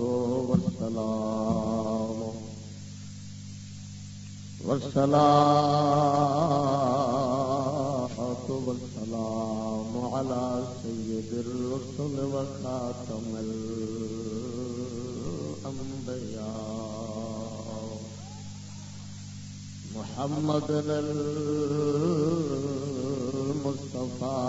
والسلام. والصلاة والسلام على سيد الرسل وخاتم الأنبياء. محمد المصطفى.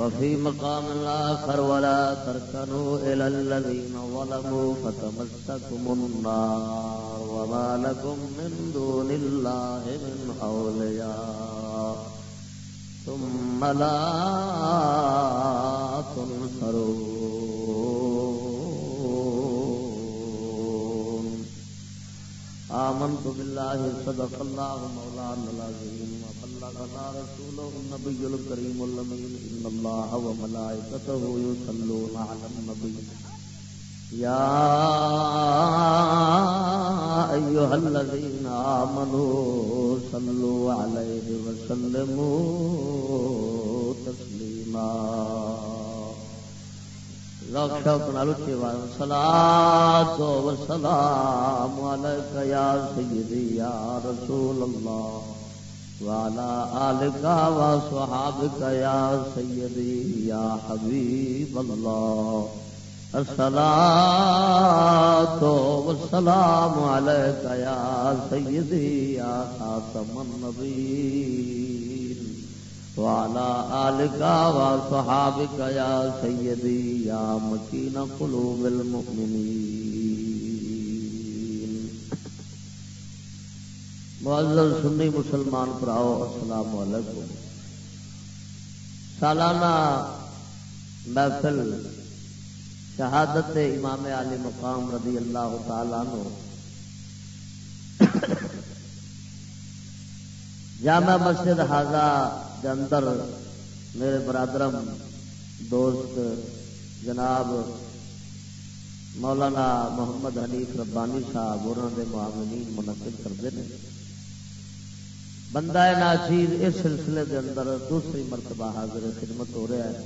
وفي مقام آخر ولا تركنوا إلى الذين ظلموا فتمسكم النار وما لكم من دون الله من أولياء. ثم لا تنصرون. آمنت بالله صدق الله مولانا العظيم. وبلغنا رسوله النبي الكريم الأمين إن الله وملائكته يصلون على النبي يا أيها الذين آمنوا صلوا عليه وسلموا تسليما ذوق شوق نال اچھی آواز صلاۃ و سلام علیک یا سیدی، یا رسول اللہ. والا آل وعلى آلك وصحابك يا سيدي يا حبيب الله الصلاة والسلام عليك يا سيدي يا خاتم النبيين وعلى آلك وصحابك يا سيدي يا مكين قلوب المؤمنين معزز سنی مسلمان پراؤ، السلام علیکم۔ سالانہ محفل شہادت امام علی مقام رضی اللہ تعالی نو جامع مسجد حاضہ کے اندر میرے برادرم، دوست جناب مولانا محمد حنیف ربانی صاحب، انہوں نے معاملین منعقد کرتے ہیں بندہ ناچیر، اس سلسلے کے اندر دوسری مرتبہ حاضر خدمت ہو رہا ہے۔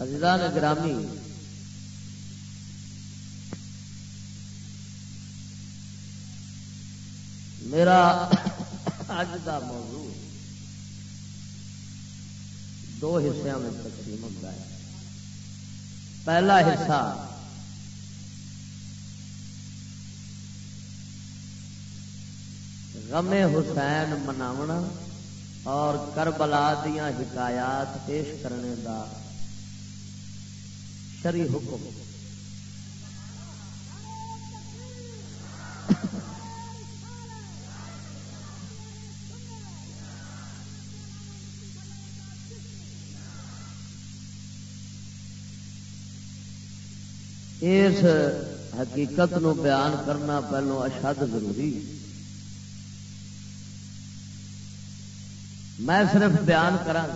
عزیزان گرامی، میرا اج کا موضوع دو حصوں میں تقسیم ہوتا ہے۔ پہلا حصہ غم حسین مناونا اور کربلا دیا حکایات پیش کرنے دا شری حکم۔ اس حقیقت نو بیان کرنا پہلو اشد ضروری۔ ہے میں صرف بیان کرا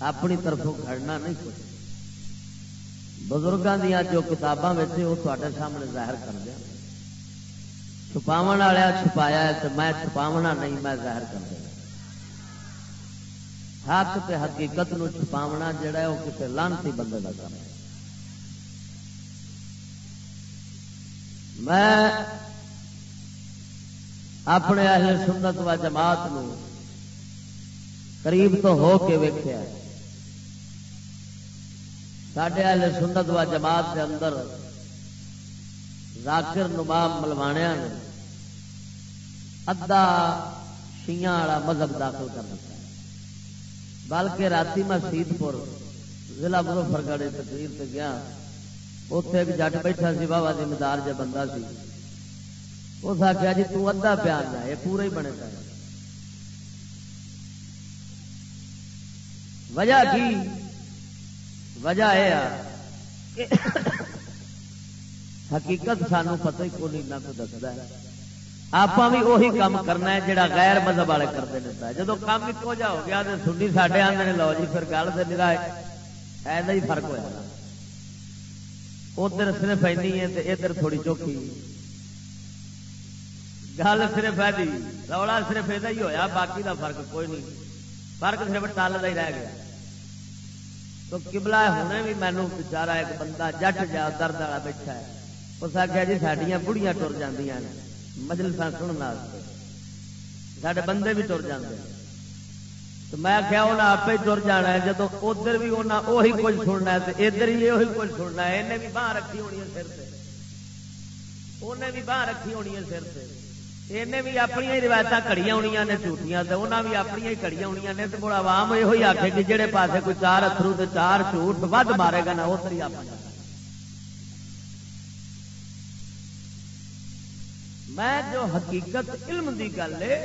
اپنی طرفوں کھڑنا نہیں کچھ۔ بزرگوں دیا جو کتاباں وہ تے سامنے ظاہر کر دیا۔ چھپاو والا چھپایا ہے تو میں چھپاونا نہیں، میں ظاہر کر دیا۔ حق تے حقیقت نو چھپاونا جڑا ہے، وہ کسی لانتی بندے کا کام ہے میں اپنے اہل سنت و جماعت نو قریب تو ہو کے ویکیا سڈے اہل سنت و جماعت کے اندر ذاکر نمام ملوانیا نے ادا شیاں والا مذہب داخل کر دیا بلکہ رات میں سیت پور ضلع مظفر گڑھ تقریر سے گیا۔ اتے ایک جٹ بیٹھا سی بابا ذمہ دار جا بندہ سی۔ اس آخیا جی تدا پیار ہے، یہ پورا ہی بنے پہ وجہ کی وجہ یہ حقیقت سانو پتہ ہی کو نہیں کو دستا ہے۔ آپ بھی وہی کام کرنا ہے جڑا غیر مذہب والے کرتے ہیں۔ جب کام ایک جا ہو گیا تو سنی ساڈے آدھے لو جی پھر گل سے نگاہ ایسا ہی فرق ہوا ادھر صرف اینی ہے ادھر تھوڑی چوکھی۔ گل صرف ہے رولا صرف یہ ہی ہوا باقی دا فرق کوئی نہیں۔ فرق صرف ٹل کا ہی رہ گیا۔ تو کبلا ہونے بھی مینو بچارا ایک بندہ جٹ جا درد والا بیٹھا ہے۔ اس آخیا جی سڈیا بڑھیا ٹر جی مجلس سننے سارے بندے بھی تر جاتے تو میں کیا انہیں آپ ہی تر جانا ہے۔ جب ادھر بھی انہیں وہی کچھ سننا ہے ادھر ہی وہی کچھ سننا ہے۔ انہیں بھی باہ رکھی ہونی ہے سر سے انہیں بھی باہ رکھی ہونی ہے سر سے انہیں بھی اپنی روایت کڑی ہونی نے جھوٹیاں تو انہیں بھی اپنی ہی کڑی ہونی نے تو مڑا عوام یہ آخے کہ جہے پاسے کوئی چار اترو تو چار جھوٹ ود مارے گا نا ادھر ہی اپنا میں جو حقیقت علم دی گل ہے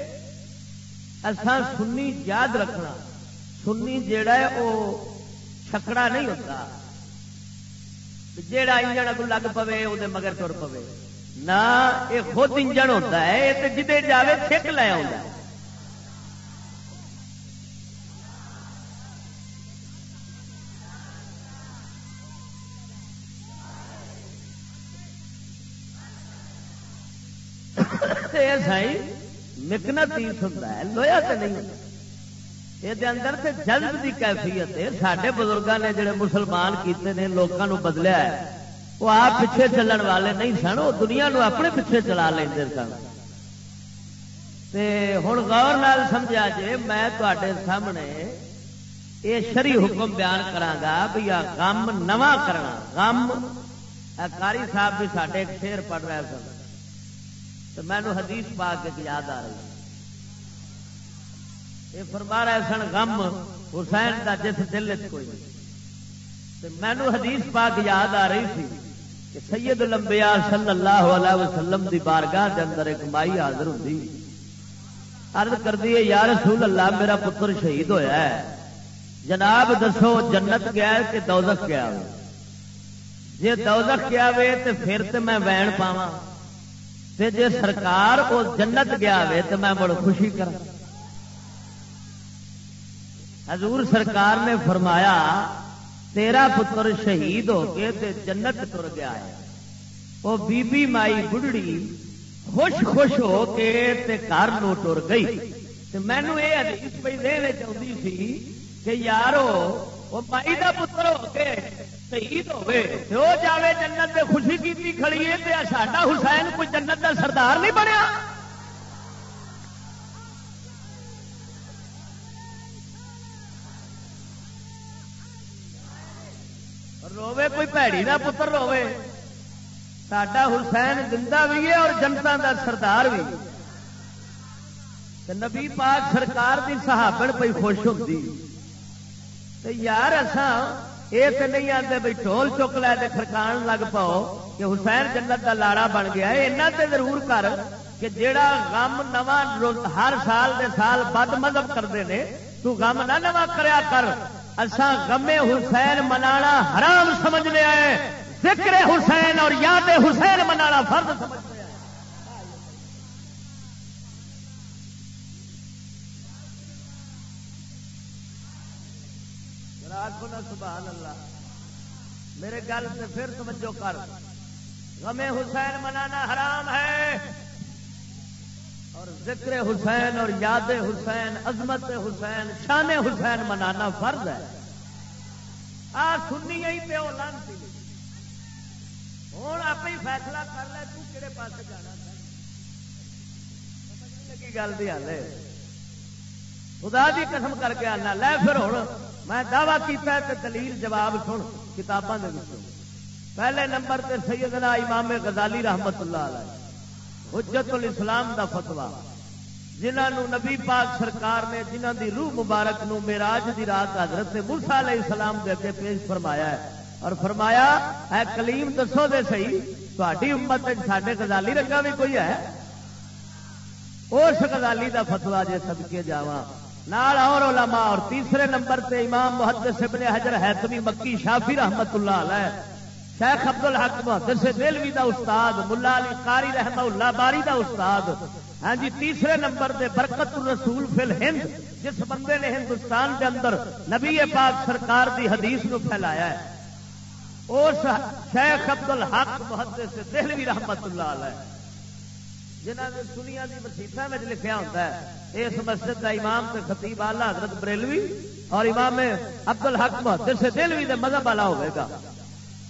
ایسا سنی یاد رکھنا سنی جیڑا ہے وہ چھکڑا نہیں ہوتا جیڑا انجن کو لگ پوے وہ مگر تر پوے نہ یہ خود انجن ہوتا ہے، یہ تو جدے جاوے چھک لے آ مکنا تیس ہوتا ہے، لویا تو نہیں یہ اندر سے جلد کی کیفیت ہے۔ سارے بزرگوں نے جڑے مسلمان کیتے ہیں لوگوں بدلیا ہے۔ وہ آپ پیچھے چلن والے نہیں سن، وہ دنیا نو اپنے پیچھے چلا لیں سن۔ ہوں غور نال سمجھا جی میں تے سامنے یہ شری حکم بیان کرا بھی غم نواں کرنا غم کاری صاحب بھی سارے شیر پڑھ رہے سن۔ تو مینو حدیث پا کے یاد آ رہی۔ یہ فرما رہے سن، غم حسین کا جس دل کوئی۔ مینو حدیث پا کے یاد آ رہی تھی کہ سید لمبیا صلی اللہ علیہ وسلم دی بارگاہ کے اندر ایک مائی حاضر ہوتی ارد کر دی یا رسول اللہ، میرا پتر شہید ہویا ہے۔ جناب، دسو، جنت گیا ہے کہ دوزخ گیا ہو جی دوزخ گیا وے تو پھر تو میں وین پاواں۔ تے جے سرکار وہ جنت گیا وے تو میں بڑا خوشی کر حضور سرکار نے فرمایا تیرا پتر شہید ہو کے تے جنت تر گیا ہے۔ وہ بی بی مائی بڑھڑی خوش خوش ہو کے تے گھر نو ٹر گئی۔ مینو یہ حدیث پہ دے چاہتی سی کہ یارو وہ مائی دا پتر ہو کے شہید ہوے ہو جاوے جنت سے خوشی کی کھڑی ہے تے ساڈا حسین کوئی جنت کا سردار نہیں بنیا۔ روے کا پتر روے ساڈا حسین زندہ بھی ہے اور جنتا کا سردار بھی نبی پاک سرکار کی صحابن پہ خوش ہوتی یار اصا یہ تو نہیں آتے بھائی ٹول چک لے خرکان لگ پاؤ کہ حسین جنت کا لاڑا بن گیا یہاں تے ضرور کر کہ جیڑا غم نواں ہر سال دے سال بد مذہب کرتے ہیں تو غم نہ نواں کریا کر اسا غم حسین منانا حرام سمجھنے آئے ذکر حسین اور یاد حسین منانا فرض سمجھنے آخو نا سبحان اللہ۔ میرے گل سے پھر توجہ کر۔ غم حسین منانا حرام ہے۔ اور ذکر حسین اور یاد حسین، عظمت حسین، شان حسین منانا فرض ہے۔ آ سنی ہی پیو لانتی۔ ہوں آپ ہی فیصلہ کر لے، تو کہڑے پاس جانا کی گل دی حال ہے خدا دی قسم کر کے آنا، لے پھر ہوں میں دعوی کیتا ہے کہ دلیل جواب سن، کتاباں دے پہلے نمبر تے سیدنا امام غزالی رحمت اللہ علیہ۔ حجت الاسلام دا فتوا جنہوں نبی پاک سرکار نے، جنہوں دی روح مبارک نو میراج دی رات حضرت موسیٰ علیہ السلام دے کے پیش فرمایا ہے۔ اور فرمایا، اے کلیم دسو دے صحیح تاری امت سڈے گزالی رنگا بھی کوئی ہے؟ اس گزالی دا فتوا جے سدکے جاوا نال اور علماء اور تیسرے نمبر تے امام محدث ابن حجر حیثمی مکی شافی رحمت اللہ علیہ۔ شیخ عبد الحق محدث دلوی دا استاد، ملا علی قاری رحمہ اللہ باری دا استاد۔ ہاں جی تیسرے نمبر دے برکت الرسول فل ہند جس بندے نے ہندوستان کے اندر نبی پاک سرکار دی حدیث نو پھیلایا ہے۔ اس شیخ ابد الحق محدث دہلوی رحمت اللہ علیہ۔ جنہوں نے سنیا کی مسیطا میں لکھا ہوتا ہے، اس مسجد کا امام تے خطیب آلہ حضرت بریلوی اور امام ابد الحق محدث دہلوی دے مذہب والا ہوئے گا۔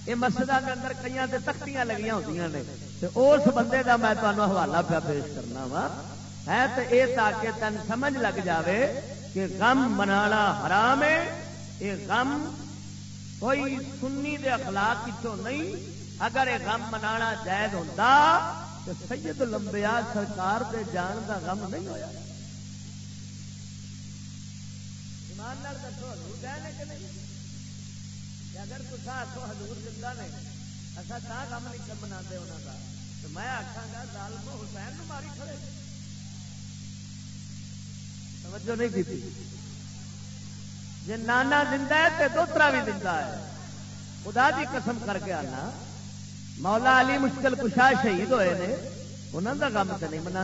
یہ مسجد کے اندر کئی تختیاں لگی ہوتی نے اس بندے کا میں تمہیں حوالہ پیا پیش کرنا وا۔ ہے تو یہ تاکہ تین سمجھ لگ جاوے کہ غم منانا حرام ہے یہ غم کوئی سنی دے اخلاق کچوں نہیں۔ اگر یہ غم منانا جائز ہوتا تو سید لمبیا سرکار دے جان دا غم نہیں ہویا۔ ایمان دسو، حضور گئے کہ نہیں؟ اگر کچھ آخو حضور زندہ نے اصا تا غم نہیں منا انہوں کا تو میں آخا گا ظالم حسین ماری کھڑے۔ توجہ نہیں کی جی نانا زندہ ہے تو دوترا بھی زندہ ہے۔ خدا کی قسم کر کے آنا۔ مولا علی مشکل کشا شہید ہوئے نے انہوں کا کام تو نہیں منا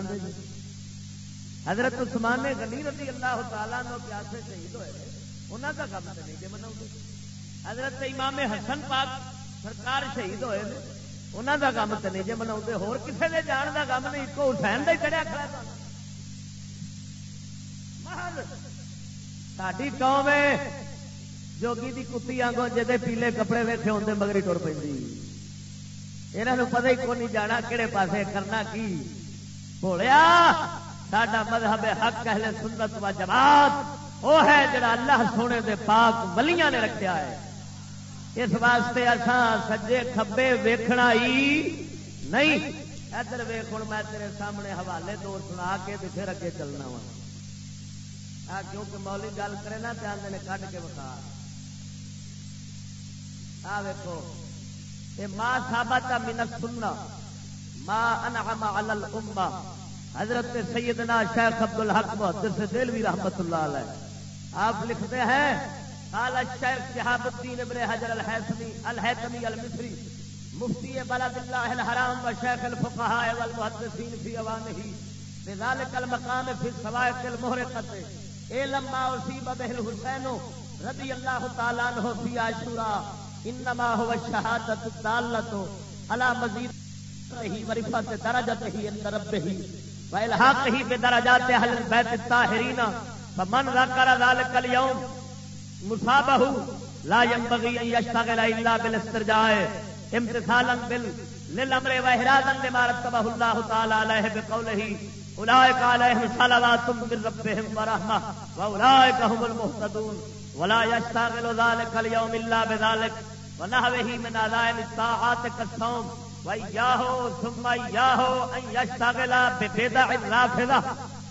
حضرت عثمان نے گلی رضی اللہ تعالیٰ نو پیاسے شہید ہوئے انہوں کا کام تو نہیں جی منا حضرت امام حسن پاک سرکار شہید ہوئے انہوں کا کام تو نہیں جی منا ہوسے نے جان کا کام نہیں ایک حسین کا ہی چڑھیا کھڑا ساری قوم جوگی کی کتی آگوں جی پیلے کپڑے ویٹے ہوتے مگری ٹر پہ یہاں پتہ ہی کون جانا کہڑے پاسے کرنا کی۔ بولیا، ساڈا مذہب حق، اہل سنت و جماعت وہ ہے جڑا اللہ سونے دے پاک ولیاں نے رکھا ہے۔ اس واسطے اساں سجے کھبے ویکھنا ہی نہیں۔ ادھر ویخ ہوں میں تیرے سامنے حوالے دور سنا کے پھر اگے چلنا وا۔ کیونکہ مولی گل کرے نا تو آدھے کھ کے بتا آ ویکو یہ ماں سابت منت سننا ماں انعم علی الامہ۔ حضرت سیدنا شیخ عبد الحق محدث دلوی رحمت اللہ علیہ۔ آپ لکھتے ہیں قال الشیخ شہاب الدین ابن حجر الحیثمی الحیثمی المصری، مفتی بلد اللہ الحرام و شیخ الفقہاء والمحدثین فی اوانہی بذلك المقام في السوائق المهرقه لما اصیب به الحسین رضی اللہ تعالی عنہ فی عاشورا انما هو الشهادت الدالة على مزید رہی ورفت درجت ہی اندر درجته عند ربه والحاقه بدرجات اهل البيت الطاهرين فمن ذكر ذلك اليوم مصابه لا ينبغي ان يشتغل الا بالاسترجاع، امتثالا بال للامر واحرادا لما رتبه الله تعالى عليه بقوله. اولئک علیہم صلوات من ربهم ورحمہ واولئک هم المهتدون. ولا يشتغل ذلك اليوم الا بذلك ونحوه من عزائم الطاعات كالصوم وإياه ثم إياه أن يشتغل ببدع رافضة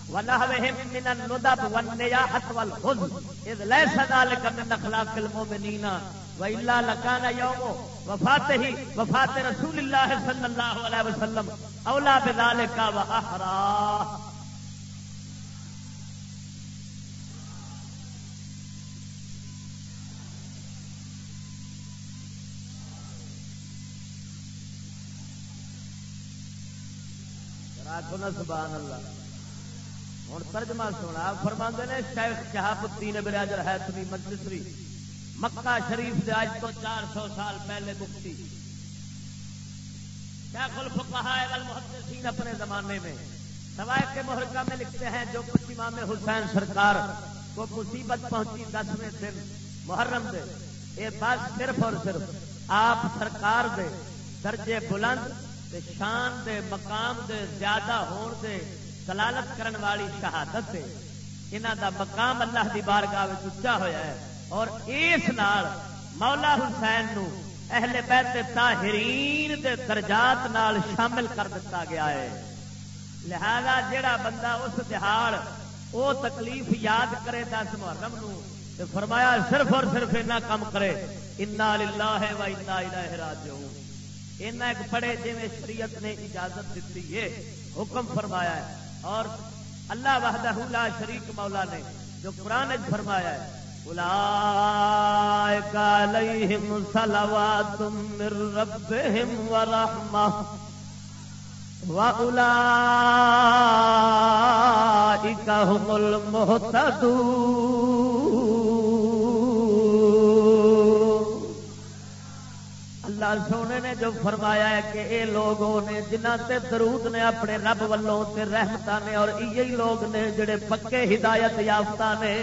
ونحوهم من الندب والنياحة والحزن إذ ليس ذلك من أخلاق المؤمنين. وإلا لكان يوم وفاته وفاة رسول الله صلى الله عليه وسلم أولى بذلك وأحرى. سبحان اللہ. ہوں ترجمہ سونا فرما نے شیخ شہاب الدین براجر ہے تمی مجلسری مکہ شریف سے آج تو چار سو سال پہلے مکتی شیخ الفقہاء والمحدثین اپنے زمانے میں سوائے کے محرکہ میں لکھتے ہیں، جو کچھ امام حسین سرکار کو مصیبت پہنچی دسویں دن محرم دے، یہ بات صرف اور صرف آپ سرکار دے درجے بلند دے شان دے، مقام دے، زیادہ ہون دے دلالت کرن والی شہادت ہے۔ انہوں دا مقام اللہ دی بارگاہ اچا ہوا ہے۔ اور اس نال مولا حسین نو اہل بیت طاہرین دے درجات نال شامل کر دیتا گیا ہے۔ لہذا جڑا بندہ اس دہاڑ او تکلیف یاد کرے دس محرم نو تے فرمایا صرف اور صرف اینا کام کرے۔ انا للہ و انا الیہ راجعون۔ اینا ایک بڑے جی شریعت نے اجازت دیتی ہے، حکم فرمایا ہے۔ اور اللہ وحدہ لا شریک مولا نے جو قرآن فرمایا ہے اولئک علیہم صلوات من ربہم ورحمہ وَأُولَئِكَ هُمُ الْمُهْتَدُونَ اللہ سونے نے جو فرمایا ہے کہ اے لوگ نے جنہ تے درود نے اپنے رب والوں تے رحمتہ نے اور یہی لوگ نے جڑے پکے ہدایت یافتہ نے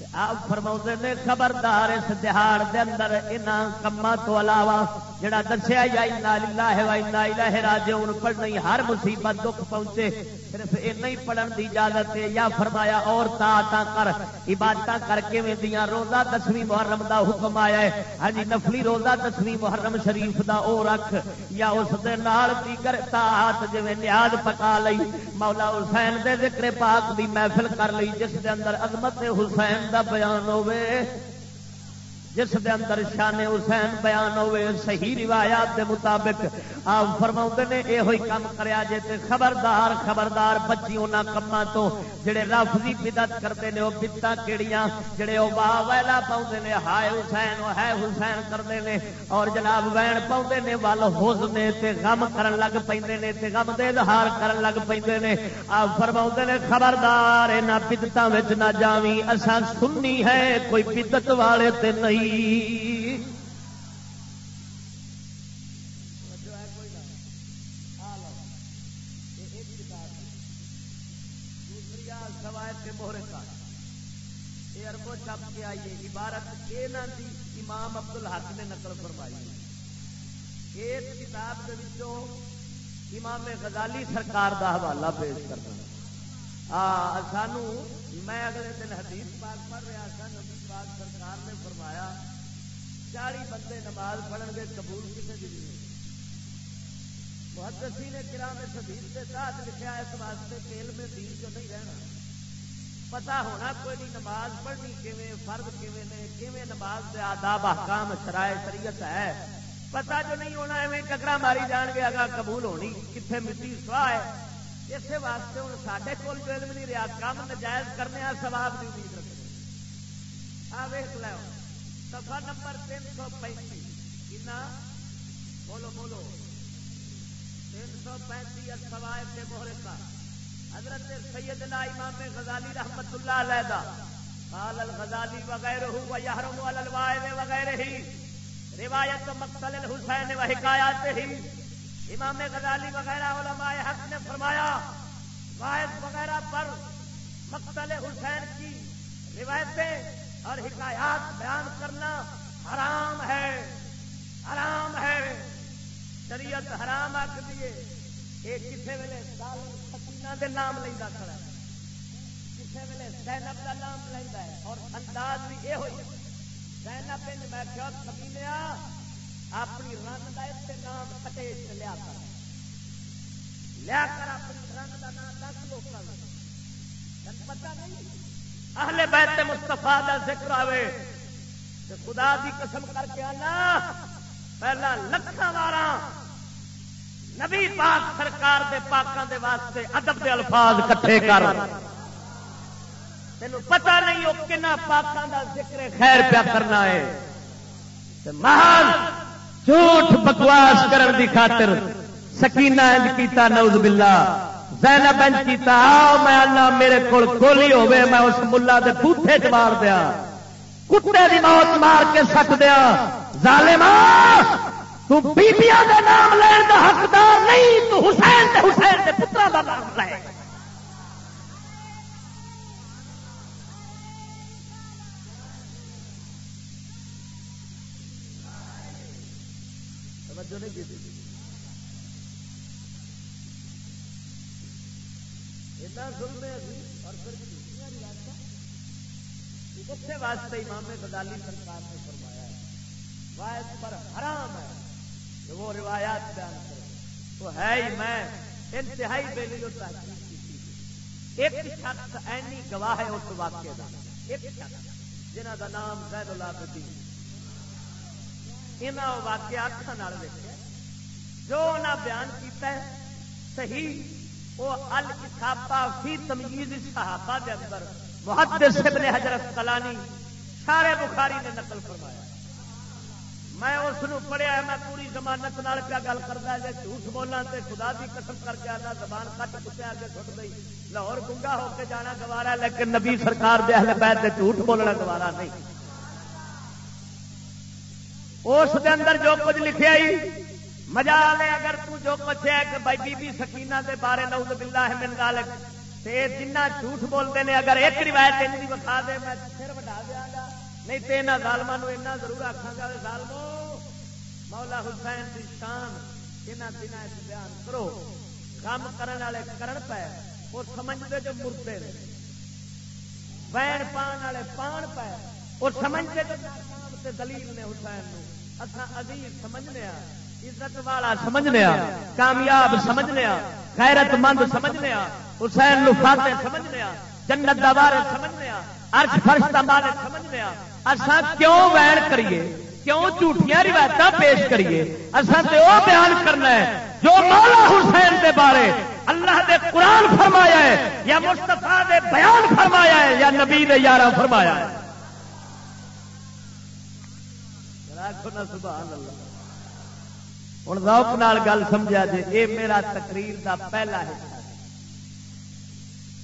آپ فرما نے، خبردار اس دہاڑ دے اندر انہاں کما تو علاوہ جڑا دسیا یا انا للہ و انا الیہ راجعون پڑھنی ہر مصیبت دکھ پہنچے، صرف یہ نہیں پڑھن دی اجازت ہے۔ یا فرمایا اور تا تا کر عبادت کر کے میں دیاں؟ روزہ دسویں محرم دا حکم آیا ہے۔ ہاں جی نفلی روزہ دسویں محرم شریف دا او رکھ، یا اس دے نال کی کر، طاعت جویں نیاز پکا لئی۔ مولا حسین دے ذکر پاک دی محفل کر لئی، جس دے اندر عظمت حسین دا بیان ہوے جس دے اندر شان حسین بیان ہوئے، صحیح روایات دے مطابق آپ فرما نے یہ ہوئی کام کریا جے تے خبردار خبردار بچی انہوں کما تو جڑے رفضی بدت کرتے ہیں وہ بتا کیڑیاں جڑے وہ واہ ویلا پاؤں نے، ہائے حسین وہ ہے حسین کرتے ہیں اور جناب وین پاؤں نے ول ہوز نے تے غم کرن لگ پہ تے غم دے اظہار کرن لگ پہ نے۔ آپ فرما نے، خبردار نہ بدتوں نہ جاوی اساں سننی ہے، کوئی بدت والے تے نہیں۔ چھپ کے آئیے عبارت یہ نہ امام ابد الحق نے نقل فرمائی اس کتاب کے امام غزالی سرکار دا حوالہ پیش کرنا سانو میں اگلے دن حدیث پاک پڑھ رہا تھا نبی پاک سرکار نے فرمایا چالی بندے نماز پڑھن گے، قبول کسی بھی نہیں؟ محدثی نے کرام شدید کے ساتھ لکھا اس واسطے کہ علم دین جو نہیں رہنا۔ پتا ہونا کوئی نہیں نماز پڑھنی کیویں فرد کیویں نے، کیویں نماز کے آداب، احکام، شرائع، شریعت ہے۔ پتا جو نہیں ہونا، ایویں ککرا ماری جان گے اگر قبول ہونی کتنے مٹی سواہ ہے۔ اسی واسطے ہوں سارے کول جو علم نہیں رہا کام نجائز کرنے سواب کی امید رکھتے ویخ لو۔ سفا نمبر تین سو پینتی بولو بولو۔ تین سو پینتی سوائے سے مہرے کا۔ حضرت سیدنا امام غزالی رحمت اللہ علیہ قال الغزالی وغیرہ و یحرم الوائد وغیرہ ہی روایت مقتل الحسین و حکایات ہی امام غزالی وغیرہ علماء حق نے فرمایا وائد وغیرہ پر مقتل حسین کی روایتیں اور حکایات بیان کرنا حرام ہے۔ حرام ہے۔ شریعت حرام آ دیے یہ کسی ویلے سکینہ دے نام لینا کھڑا ہے۔ کسی ویلے سینب کا نام لینا ہے۔ اور انداز بھی یہ ہوئی سینب پنڈ میں کیا کبینیا اپنی رن کا اس نام کٹے لیا کر۔ لیا کر اپنی رن کا نام دس لوگوں پتا نہیں۔ اہل بیت مستفا کا ذکر آئے خدا دی قسم کر کے آنا، پہلا لکھان بارہ نبی پاک سرکار دے پاکوں دے واسطے ادب دے الفاظ کٹھے کر۔ تین پتا نہیں وہ کن پاکوں کا ذکر خیر پیا کرنا ہے۔ محل جھوٹ بکواس کرن دی خاطر سکینہ انج کیتا نوز باللہ۔ زینب انج کیتا میں اللہ میرے کول گولی ہوے میں اس ملا دے بوٹے چ مار دیا۔ کتے دی موت مار کے سک دیا۔ ظالما تو بیبیاں دے نام لین دا حقدار نہیں، تو حسین دے حسین دے اسے جی، واسطے امام غزالی سرکار نے فرمایا ہے، واحد پر حرام ہے کہ وہ روایات بیان کرے۔ تو ہے ہی میں انتہائی بے ہوتا ہے۔ ایک شخص اینی گواہ ہے اس واقعے کا ایک شخص جنہ کا نام زید اللہ بدین یہاں واقعہ اکھان دیکھا جو انہیں بیان کیتا ہے، صحیح وہ الکتابہ فی تمیز صحابہ دے اندر، محدث ابن حضرت کلانی سارے بخاری نے نقل فرمایا۔ میں اس پڑھیا میں پوری زمانت پیا گل کرتا ہے جھوٹ بولنا تے خدا کی قسم کر کے آنا زبان کٹ کٹے اگے سٹ گئی۔ لاہور گنگا ہو کے جانا گوارا، لیکن نبی سرکار دے اہل بیت تے جھوٹ بولنا گوارا نہیں۔ اس دے اندر جو کچھ لکھیا ہی مزہ آئے اگر تو جو کچھ ہے کہ بھائی بی بی سکینہ دے بارے نعوذ باللہ من ذالک، تے جنہ جھوٹ بولتے ہیں اگر ایک روایت ان کی بتا دے، میں پھر بٹا دیا گا۔ نہیں تو یہاں ظالما ایسا ضرور آخا گا ظالمو، مولا حسین کی شان یہاں دن بیان کرو کام کرنے والے کرن پے، وہ سمجھتے جو مرتے نے۔ وین پان والے پان پے، وہ سمجھتے جو دلیل نے حسین اصا عزیز سمجھنے عزت والا سمجھنے کامیاب سمجھنے خیرت مند سمجھنے حسین لفاتے سمجھنے جنت دبارے سمجھنے ارش فرش دبارے سمجھنے اصا کیوں وین کریے، کیوں جھوٹیاں روایت پیش کریے؟ اصا تو وہ بیان کرنا ہے، جو مولا حسین دے بارے اللہ دے قرآن فرمایا ہے، یا مستفا دے بیان فرمایا ہے، یا نبی دے یارہ فرمایا ہے۔ سبحان اللہ۔ ہوں۔ روک نال گل سمجھا جی یہ میرا تقریر دا پہلا حصہ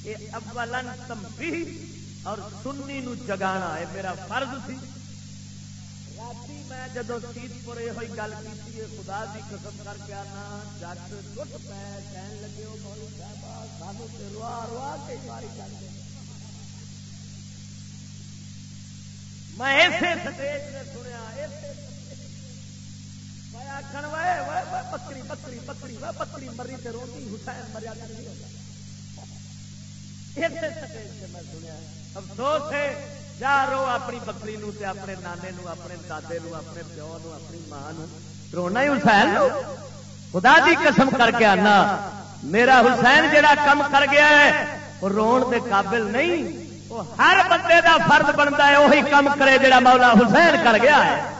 یہ اولن تمبی اور سنی نو جگانا ہے میرا فرض سی۔ رات میں جدو سیت پور یہ گل کی خدا کی قسم کر کے آنا، جٹ ٹوٹ پے کہن لگے وہ مولوی صاحب سانو روا روا کے باری کر میں ایسے سٹیج نے سنیا ایسے بکری بکری بکری بکری، مری روٹی، حسین مریا افسوس ہے، جا رو اپنی بکری نو تے اپنے نانے نو، اپنے دادے نو، اپنے پیو نو، اپنی ماں نو۔ رونا ہی حسین نو۔ خدا دی قسم کر کے آنا۔ میرا حسین جڑا کم کر گیا ہے، وہ رون دے قابل نہیں۔ وہ ہر بندے دا فرد بنتا ہے وہی کم کرے جڑا مولا حسین کر گیا ہے۔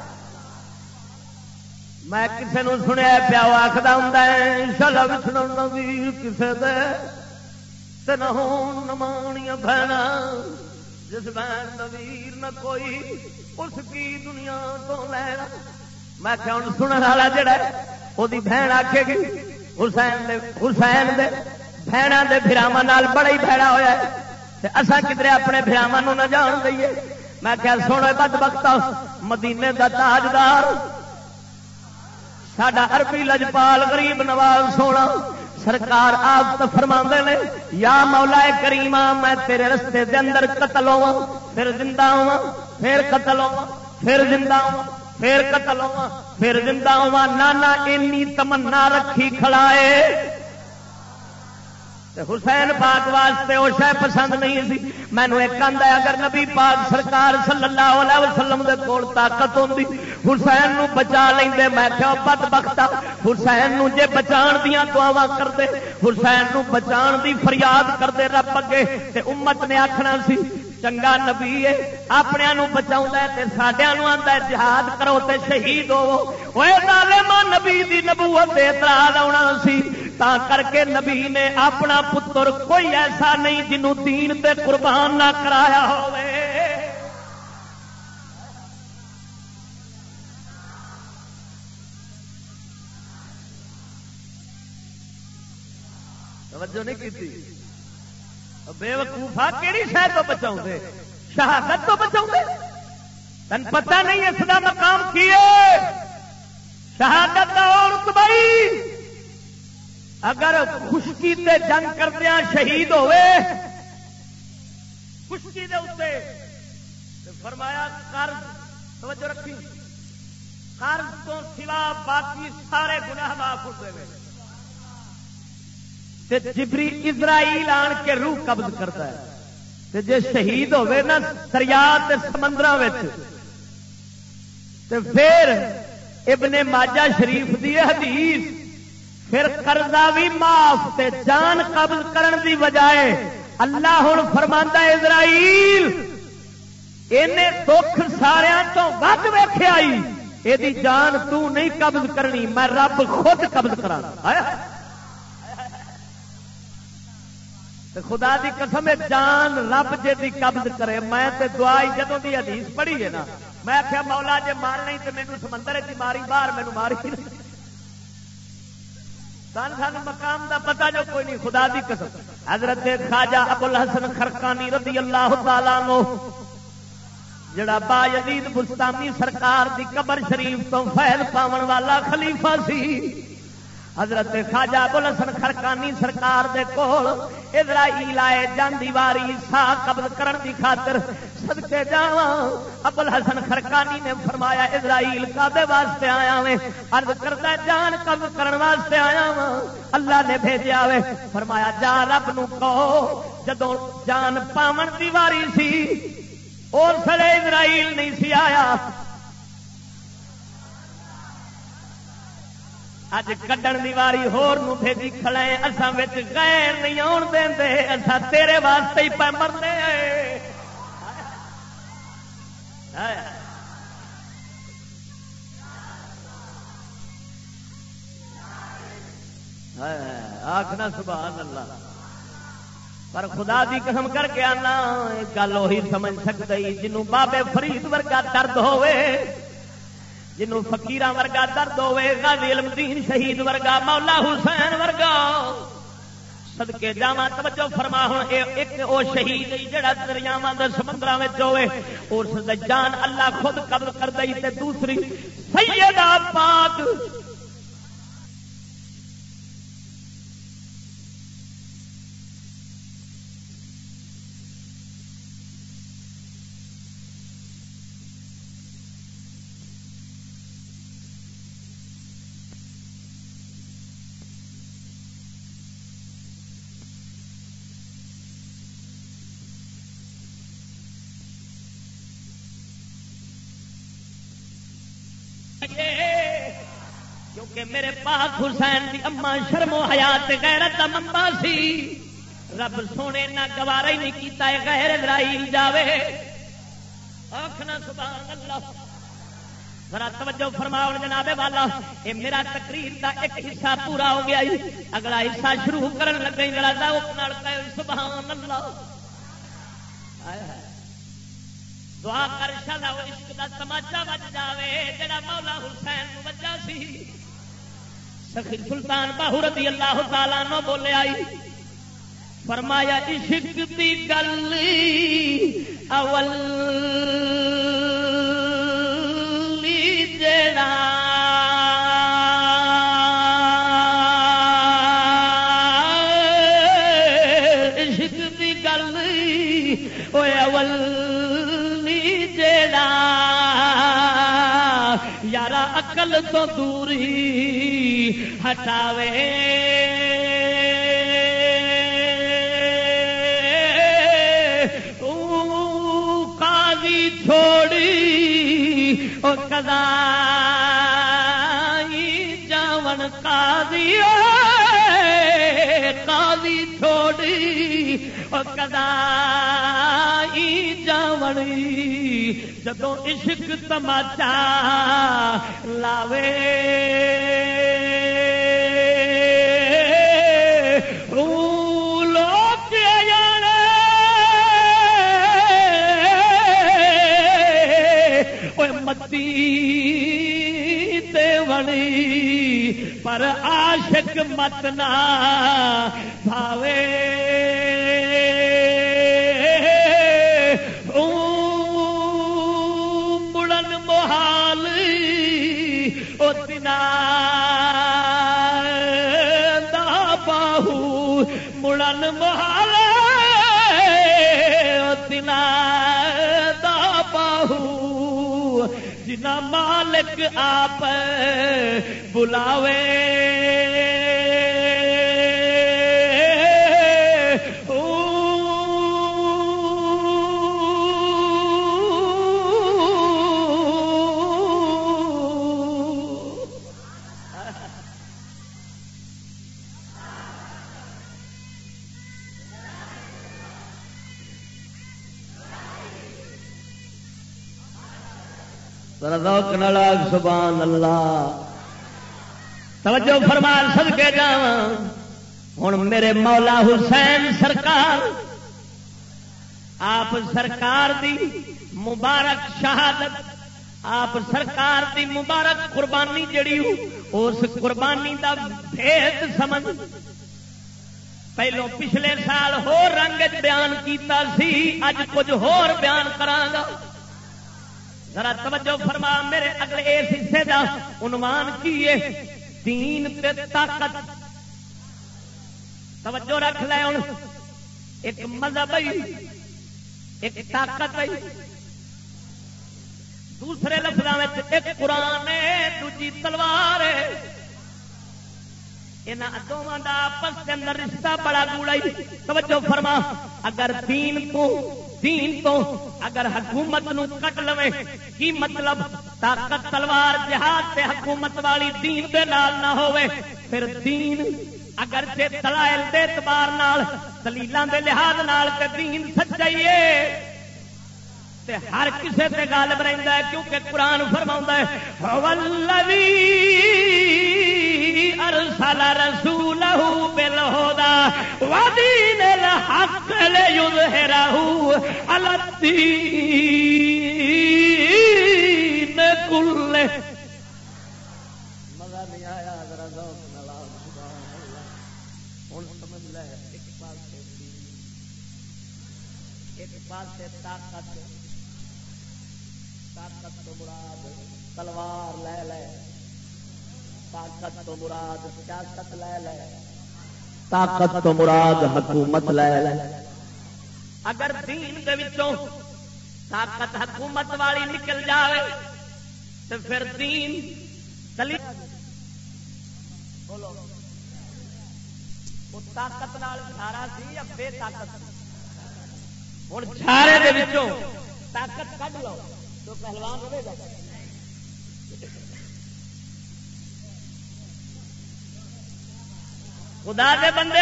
میں کسی نے سنیا پیا آخر ہوں شلا بچنا ویر کسی دے نمانیا بہن جس بہن نویر نہ کوئی اس کی دنیا تو لینا میں کیا ہوں سننے والا جڑا وہ بہن آکھے گی۔ حسین دے حسین دے بہنوں کے براوا بڑا ہی بہڑا ہوا ہے۔ اصا کدھر اپنے براوا نہ جان دئیے۔ میں کیا سونا بد وقت مدینے کا تاجدار ساڈا عربی لجپال غریب نواز سونا سرکار آپ تو فرما نے، یا مولا کریما میں تیرے رستے دے اندر قتل ہوا پھر زندہ ہوا پھر قتل ہوا پھر زندہ ہوا پھر قتل ہوا پھر زندہ ہوا نانا اینی تمنا رکھی کھڑا ہے۔ حسین پاک واسطے وہ شہ پسند نہیں سی۔ مینو ایک ہے، اگر نبی پاک سرکار صلی اللہ علیہ وسلم دے کول طاقت ہوندی، حسین نو بچا لیں میں کیا بد بختا۔ حسین نو جے بچان دیا دعوا کرتے حسین نو بچان دی فریاد کرتے رب اگے۔ تے امت نے آخنا سی چنگا نبی ہے اپنے بچاؤ سڈیا آتا جہاد کرو تے شہید ہو نبی دی نبوت اتراج آنا سی۔ تا کر کے نبی نے اپنا پتر کوئی ایسا نہیں جنوں دین تے قربان نہ کرایا ہوئے توجہ نہیں کی بے وقوفا کہڑی شہر تو بچاؤ شہادت تو بچاؤ تن پتہ نہیں اس کا مقام کی شہادت کا اور بھائی اگر خشکی تے جنگ کردیا شہید ہوئے، خشکی دے اتنے فرمایا، قرض، توجہ رکھی۔ قرض تو سوا باقی سارے گناہ معاف ہوتے ہیں تے جبری اسرائیل آن کے روح قبض کرتا ہے۔ تے جے شہید ہوئے نا دریا سمندر پھر ابن ماجہ شریف دی حدیث، پھر قرضہ بھی معاف تے جان قبض کرن دی بجائے اللہ ہوں فرما اسرائیل دکھ سارا تو ود ویخ یہ جان تو نہیں قبض کرنی، میں رب خود قبض کرا خدا دی قسم جان رب جی قبض کرے۔ میں تے دعائی جدوں دی حدیث پڑھی ہے نا، میں آخیا مولا جی مار نہیں تو مینو سمندر چ ماری، باہر مینو ماری۔ سن سن مقام دا پتا جو کوئی نہیں، خدا دی قسم۔ حضرت خواجہ ابو الحسن خرکانی رضی اللہ تعالی نو جڑا با یزید بستانی سرکار دی قبر شریف تو فیل پاون والا خلیفہ سی۔ حضرت خواجہ بلسن خرکانی سرکار دے کول اسرائیل آئے جاندی واری سا قبض کرن دی خاطر صدقے جاواں۔ ابل حسن خرکانی نے فرمایا، اسرائیل کا دے واسطے آیا میں عرض کردا جان قبض کرن واسطے آیا وا اللہ نے بھیجیا وے۔ فرمایا، جا رب نو کہو، جدوں جان پاون دی واری سی، اور سڑے اسرائیل نہیں سی آیا۔ اج کڈن دی واری ہور نو بھیجی کھڑے اساں وچ غیر نہیں آن دیندے اساں تیرے واسطے ہی پے مرنے آخنا سبحان اللہ پر خدا دی قسم کر کے آنا گل وہی سمجھ سکتے جنوں بابے فرید ورگا درد ہوئے جنوں فقیر ورگا درد ہوے غازی علم دین شہید ورگا مولا حسین ورگا سدکے جا توجہ فرما ہوں ایک او شہید جڑا دریاواں دے سمندراں وچ ہوے اس جان اللہ خود قبر کر دئی تے دوسری سیدہ پاک میرے پاک حسین دی اما شرم و حیات غیرت دا ممبا سی۔ رب سونے نہ گوارا ہی نہیں کیتا ہے، غیر اسرائیل جاوے۔ آخنا سبحان اللہ۔ ذرا توجہ فرماؤ جناب والا، اے میرا تقریر دا ایک حصہ پورا ہو گیا جی۔ اگلا حصہ شروع کرن لگے، جڑا سبحان اللہ۔ دعا کر شالا عشق دا تماچا بج جاوے، جڑا مولا حسین بچا سی۔ سلطان باہو رضی اللہ تعالی نو بولے آئی۔ فرمایا، عشق دی گل اول جڑا تو دوری ہٹاوے۔ قاضی چھوڑی او کدا جاون قاضی قاضی چھوڑی او کدا جاونی جدو عشق تماچا لاوے۔ مستی تے پر عاشق متنا بھاوے مڑن محال اتنا دا باہو مڑن محال جنا مالک آپ بلاوے۔ سبحان اللہ۔ توجہ فرمان سد کے جا ہوں میرے مولا حسین سرکار، آپ سرکار دی مبارک شہادت، آپ سرکار دی مبارک قربانی جڑی اس قربانی دا بھید سمجھ۔ پہلو پچھلے سال ہو رنگ بیان کیتا سی، اج کچھ ہور بیان کرانگا ذرا توجہ فرما، میرے اگلے اس حصے کا عنوان کی دین تے طاقت۔ توجہ رکھ لے ہوں ایک مذہب ایک طاقت دوسرے لفظوں میں ایک قرآن ہے، دوجی تلوار ہے۔ دونوں کا آپس کے اندر رشتہ بڑا گوڑا توجہ فرما، اگر دین تو دین تو اگر حکومت نو کٹ لو کی مطلب؟ طاقت تلوار جہاد سے حکومت والی دین دے نال نہ ہوئے پھر دین اگر سے دلائل دے اعتبار نال دلیلان دے لحاظ نال تے دین سچائیے تے ہر کسے تے غالب رہندا ہے، کیونکہ قرآن فرماوندا ہے والذی ارسل رسوله بالهدى، ودين الحق ليظهره على الدين كله. مزہ نہیں آیا، ذرا ذوق ہوں سمجھ لے، ایک پاس ایک پاس طاقت طاقت تو مراد تلوار لے لے۔ طاقت تو مراد سیاست لے لے۔ طاقت تو مراد حکومت لے لے۔ اگر دین دے وچوں طاقت حکومت والی نکل جائے تو پھر دین دلی بولو۔ وہ طاقت نال سارا سی یا بے طاقت؟ ہوں سارے دے وچوں طاقت کڈ لو تو پہلوان ہوے گا۔ خدا دے بندے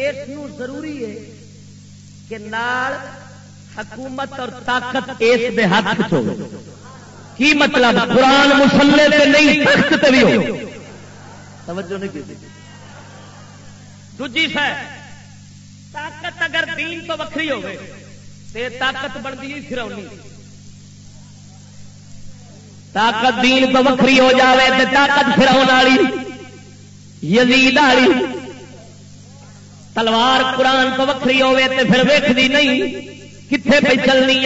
اس ضروری ہے کہ نال حکومت اور طاقت اس دے ہاتھ چ کی مطلب؟ قرآن مسلے تے نہیں تخت تے بھی ہو توجہ نہیں کی دوجی ہے طاقت اگر دین تو وکری ہوگی تے طاقت بنتی فرونی طاقت دین تو وکری ہو جاوے، تے طاقت فراؤن والی۔ یزید والی تلوار قرآن تو وکری ہوے تو پھر ویکتی نہیں کتنے پہ چلنی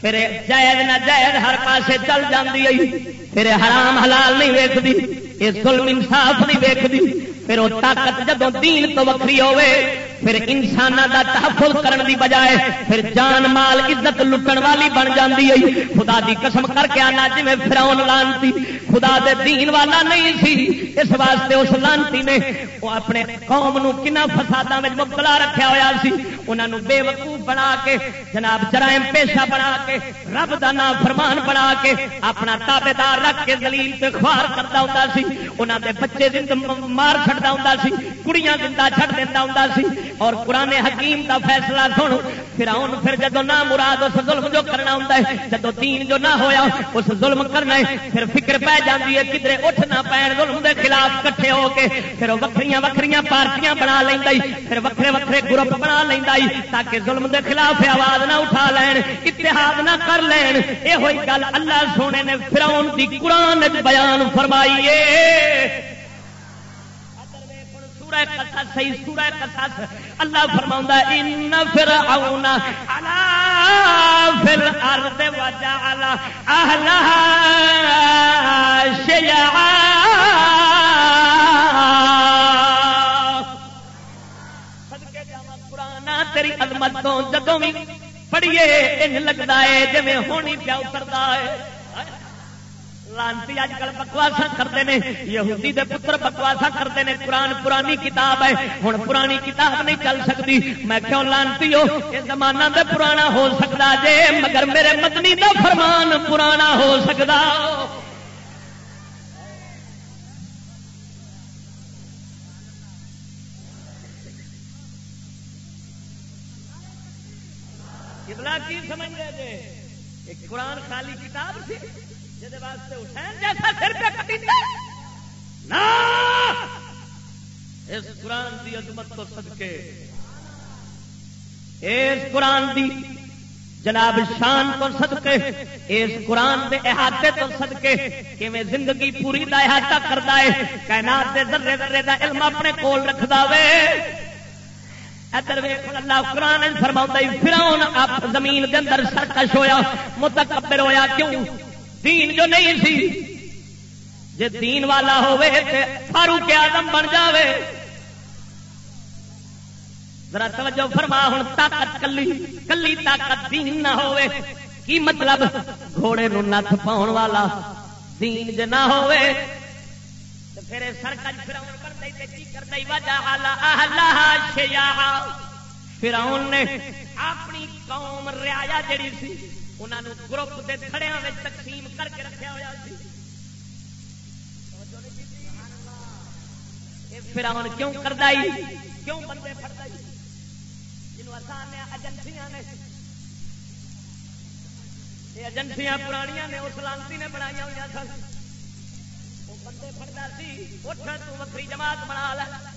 پھر جائز نہ جائز ہر پاسے چل جاتی پھر حرام حلال نہیں ویکتی یہ ظلم انصاف نہیں ویکتی پھر وہ طاقت جدو دین تو وکری ہوے پھر انسان دا تحفظ کرن دی بجائے پھر جان مال عزت لٹن والی بن جاتی ہے خدا دی قسم کر کے آنا جی فراؤن لانتی، خدا دے دین والا نہیں سی، اس واسطے اس لانتی نے وہ اپنے قوم نو کنا فسادوں میں مبتلا رکھا ہوا سی۔ انہوں نے بے وقوف بنا کے، جناب جرائم پیشہ بنا کے، رب دا نام فرمان بنا کے اپنا تابے دار رکھ کے دلیل پہ خوار کرتا ہوں سی۔ انہوں دے بچے زند مار چڑتا ہوں سی، کڑیاں زندہ چھڑ دینا ہوں سی۔ اور قرآن حکیم دا فیصلہ سن پھر آن پھر جدو نہ مراد اس ظلم جو کرنا ہوں جدو تین جو نہ ہویا، اس ظلم کرنا ہے، پھر فکر پہ جاتی ہے کدھر اٹھ نہ پین ظلم دے خلاف کٹھے ہو کے، پھر وکری وکری پارٹیاں بنا لینا پھر وکرے وکرے گروپ بنا لینا تاکہ ظلم دے خلاف آواز نہ اٹھا لین، اتحاد نہ کر لین۔ یہ ہوئی گل اللہ سونے نے فراؤن کی قرآن بیان فرمائیے سورہ قصص، صحیح سورہ قصص۔ اللہ فرماوندا ان فرعون علا فی الارض وجعل اهلها شيعا صدقے جاواں قرآن تیری عظمت تو جدوں بھی پڑھیے ان لگتا ہے جی ہونی پیا اترتا ہے۔ لانتی اج کل بکواسا کرتے ہیں یہودی دے پتر بکواسا کرتے ہیں قرآن پرانی کتاب ہے ہوں پرانی کتاب نہیں چل سکتی۔ میں کیوں لانتی ہو، یہ زمانہ دے پرانا ہو سکتا جے، مگر میرے مدنی دا فرمان پرانا ہو سکتا۔ کی سمجھتے تھے ایک قرآن خالی کتاب سی۔ اس قرآن کی عظمت تو صدقے۔ اس قرآن دی جناب شان تو صدقے۔ اس قرآن دے احاطے تو صدقے۔ کیویں زندگی پوری دا احاطہ کرتا ہے کائنات دے ذرے ذرے دا علم اپنے کول رکھدا وے۔ اللہ قرآن فرما فراؤن آپ زمین کے اندر سرکش ہویا متکبر ہویا کیوں؟ دین جو نہیں سی۔ جے دین والا ہوئے تے فاروق اعظم بن جاوے۔ ذرا توجہ فرما ہوں طاقت کلی کلی طاقت دین نہ ہوئے کی مطلب؟ گھوڑے نو نت پاؤن والا۔ دین ج نہ ہوئے پھر سرکج فراؤن بنتا کی کرتا وجہ فراؤن نے اپنی قوم ریا جڑی سی۔ انہوں نے گروپ کے تھڑیا تقسیم کر کے رکھا ہوا سی۔ فراؤن کیوں کرتا کیوں بندے فرد ایجنسیاں نے۔ ایجنسیاں پرانیاں نے، اس لانتی نے بنائی ہوئی سن۔ وہ بندے فردا سی، اٹھ تو وکری جماعت بنا لے۔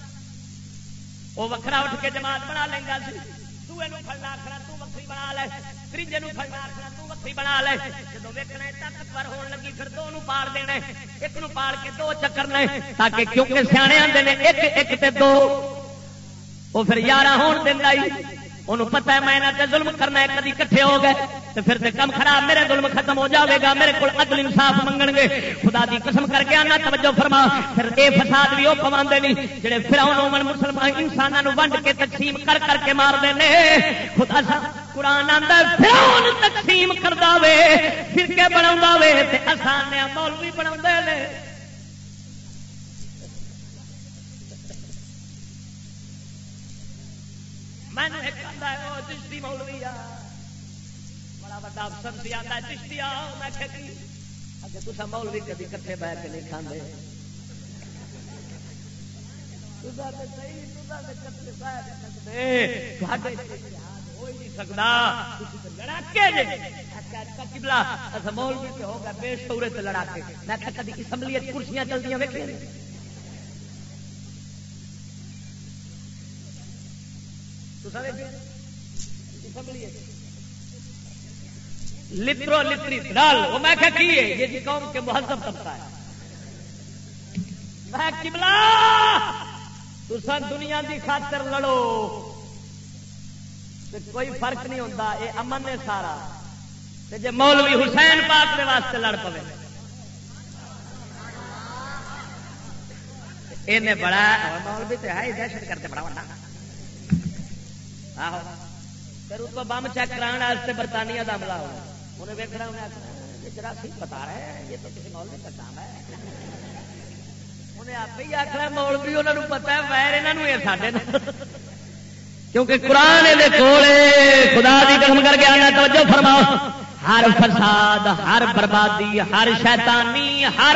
وہ وکرا اٹھ کے جماعت بنا لینا سی۔ دوے پڑنا آخر تو وکری بنا لے۔ تیجے پڑنا آخر تو وکری بنا لے۔ جب ویکنا طاقتور ہون لگی، پھر دو پال دینے۔ ایک نو پال کے دو چکر نے تاکہ کیونکہ سیانے آتے ہیں ایک ایک تے دو۔ وہ پھر یارہ ہون دینا انہوں پتا ہے میں ظلم کرنا ہے، کدی کٹھے ہو گئے تو پھر کم خراب میرے ظلم ختم ہو جاوے گا، میرے کو عدل انصاف منگن گے۔ خدا دی قسم کر کے آنا توجہ فرما۔ پھر اے فساد بھی وہ پوا نہیں جڑے پھر مسلمان انسانوں ونڈ کے تقسیم کر کر کے مار دے خدا سا قرآن آتا تقسیم کرتا وے، فرقے بنا وے آسان مولوی بنا میں چشتی مولوی بڑا وا افسر سی آتا چشتی تصا مولوی کبھی کٹھے بہ کے نہیں کھانے لڑاکے میں کدی کرسیاں چلتی لترو لتری دال وہ میں کیا کی ہے؟ یہ جی قوم کے مہذب طبقہ ہے۔ میں کبلا تو دنیا دی خاطر لڑو۔ کوئی فرق نہیں ہوتا یہ امن ہے سارا۔ جی مولوی حسین پاک کے واسطے لڑ پے یہ بڑا مولوی تو ہے دہشت کرتے بڑا بڑا آہو۔ پھر اس کو بم چیک کرنے برطانیہ کا حملہ ہوا۔ انہیں ویکنا انہیں جراثیم بتا رہے ہیں یہ تو کسی مولوی کا کام ہے۔ انہیں آپ ہی آخر مولوی انہوں نے پتا ہے، ویر یہاں یہ سارے کیونکہ قرآن خدا دی قسم کر کے آنا، توجہ فرماؤ ہر فساد، ہر بربادی، ہر شیطانی، ہر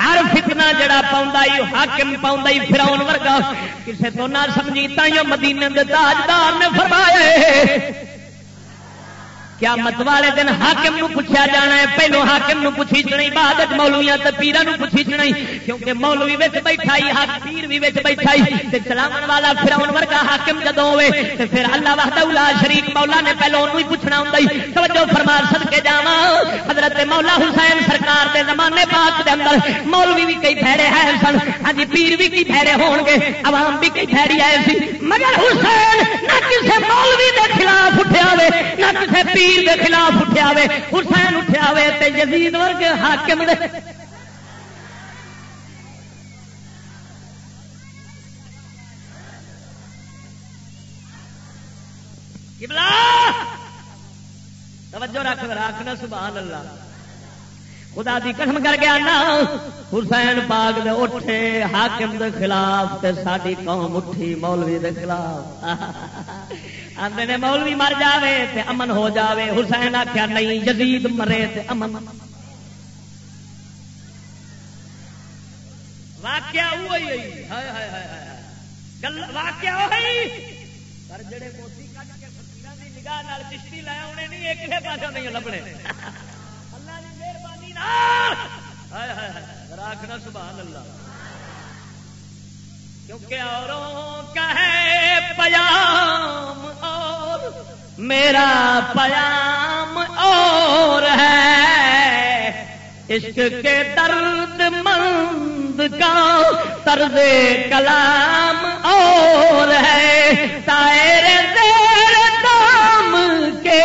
ہر فتنہ جڑا پاؤں حاکم پاؤں فراؤن ورگا۔ کسے تو نہ سمجھی تائیوں مدینے دے تاجدار نے فرمایا کیا مت والے دن حاکم نو پوچھا جانا ہے۔ پہلو حاکم نو پوچھی چنئی بعد مولویا پیرا نو پوچھی چنئی کیونکہ مولوی وچ بیٹھائی ہاتھ پیر بھی وچ بیٹھائی۔ تے چلاون والا فرعون ورگا حاکم جدوں ہوے تے پھر اللہ وحدہ لا شریک مولا نے پہلو اونوں ہی پوچھنا ہوندا ہی۔ توجہ فرما صدکے جاواں۔ حضرت مولا حسین سرکار دے زمانے پاک دے اندر مولوی بھی کئی پھیڑے ہیں سن۔ ہاں جی پیر بھی کئی پھیڑے ہون گے عوام بھی کئی پھیڑی آئے سی۔ مگر حسین نہ کسے مولوی دے خلاف اٹھیا ہوے نہ کسے پیر دے خلاف اٹھیا وے حسین اٹھیا وے تے یزید ورگے حاکم دے۔ توجہ رکھ، رکھنا سبحان اللہ۔ خدا دی قسم کر کے آنا، حسین پاک دے اٹھے، حاکم دے خلاف تے ساری قوم اٹھی، مولوی دے خلاف۔ آدھے نے مولوی مر جاوے تے امن ہو جاوے۔ حسین آخیا نہیں جدید مرے تے امن۔ واقعہ وہی واقعہ وہی پر جڑے موتی کٹ کے نگاہ چشتی نہیں، ایک نہیں لبنے۔ اللہ کی مہربانی راکھنا سبحان اللہ۔ کیونکہ اوروں کا ہے پیام اور میرا پیام اور ہے عشق کے درد مند کا طرز کلام اور ہے تائر دیر دام کے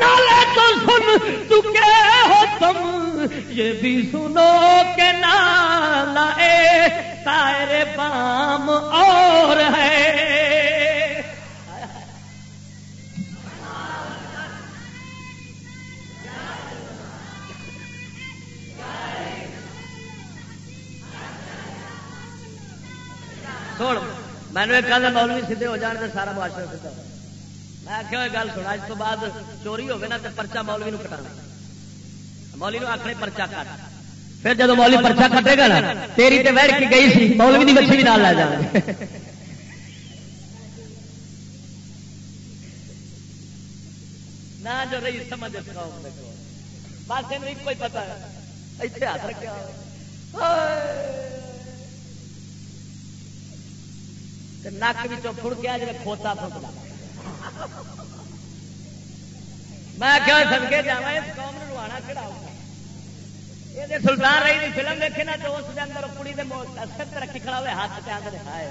نالے تو سن چکے ہو تم یہ بھی سنو کہ نالا تائر بام اور ہے۔ سن میں نے کہا مولوی سیدھے ہو جان تو سارا معاشرہ سیدھا میں آخیا گل سنا اس بعد چوری ہوگی نا تو پرچا مولوی نو کٹانا۔ مولوی نو پرچا کٹ پھر جب مولوی پرچا کٹے گا نا، تیری تے ویڑ کی گئی سی، مولوی کی بچی بھی نال لے جانا نہ جو رہی، سمجھ بس ایک کوئی پتا ہے۔ اتنے ہاتھ رکھا نک پڑ گیا جی کھوتا پھکتا میں کیا سدکے جا کہڑا یہ سلطان رہی دی فلم دیکھے نا تو اس اندر کڑی کے سر رکھی کھڑا ہوئے ہاتھ پہ آدھے دکھائے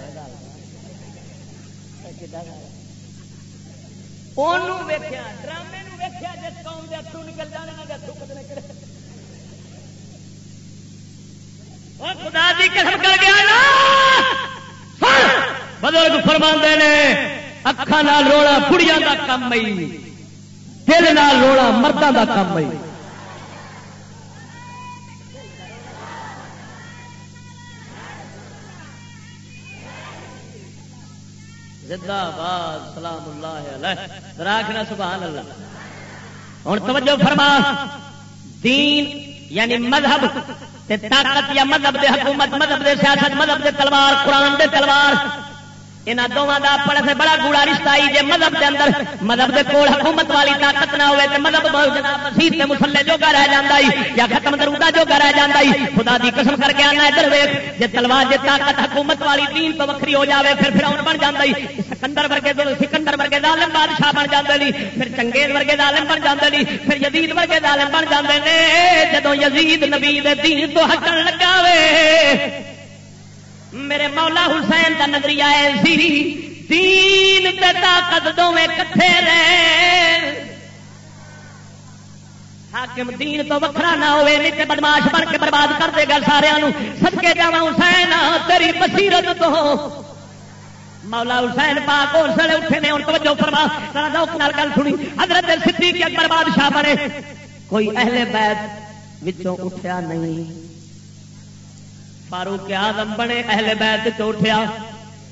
ڈرامے ویکیا جس قوم کے نکل جانے ہاتھوں کتنے خدا دی قسم کر گیا نا بزرگ فرما نے اکھان روڑا کڑیاں کا کام آئی دل نال روڑا مردوں کا کام آئی زندہ باد سلام اللہ راکھنا سبحان اللہ۔ ہوں توجہ فرما۔ دین یعنی مذہب طاقت یا مذہب دے حکومت، مذہب دے سیاست، مذہب دے تلوار، قرآن دے تلوار۔ یہاں دونوں کا اپنے سے بڑا گوڑا رشتہ آئی جی مذہب کے اندر، مذہب کے کول حکومت والی طاقت نہ ہوئے تو مذہب مسیح کے مسلے جو گا رہ جاتا یا ختم درودا جو گا رہ جاتا خدا دی قسم کر کے آنا ادھر ویخ جی تلوار جی طاقت حکومت والی دین تو وکری ہو جائے پھر پھر بن جاتا سکندر ورگے سکندر ورگے دالم بادشاہ بن جاتے نہیں پھر چنگیز ورگے دالم بن جاتے نہیں پھر یزید ورگے دالم بن جاتے ہیں جدو یزید نبی دین تو ہٹن لگا وے میرے مولا حسین کا نظریہ سی، دین تے طاقت دونیں کٹھے رہے حاکم دین تو وکھرا نہ ہوئے نہیں تے بدماش بن کے برباد کر دے گا سارا سد کے جا حسین، تیری بصیرت تو۔ مولا حسین پاک اس ویلے اٹھے نے توجہ فرما۔ سارا گل سنی۔ حضرت صدیق اکبر بادشاہ بنے۔ کوئی اہل بیت وچوں اٹھیا نہیں۔ فاروق آدم بنے، اہل بیت چ اٹھیا؟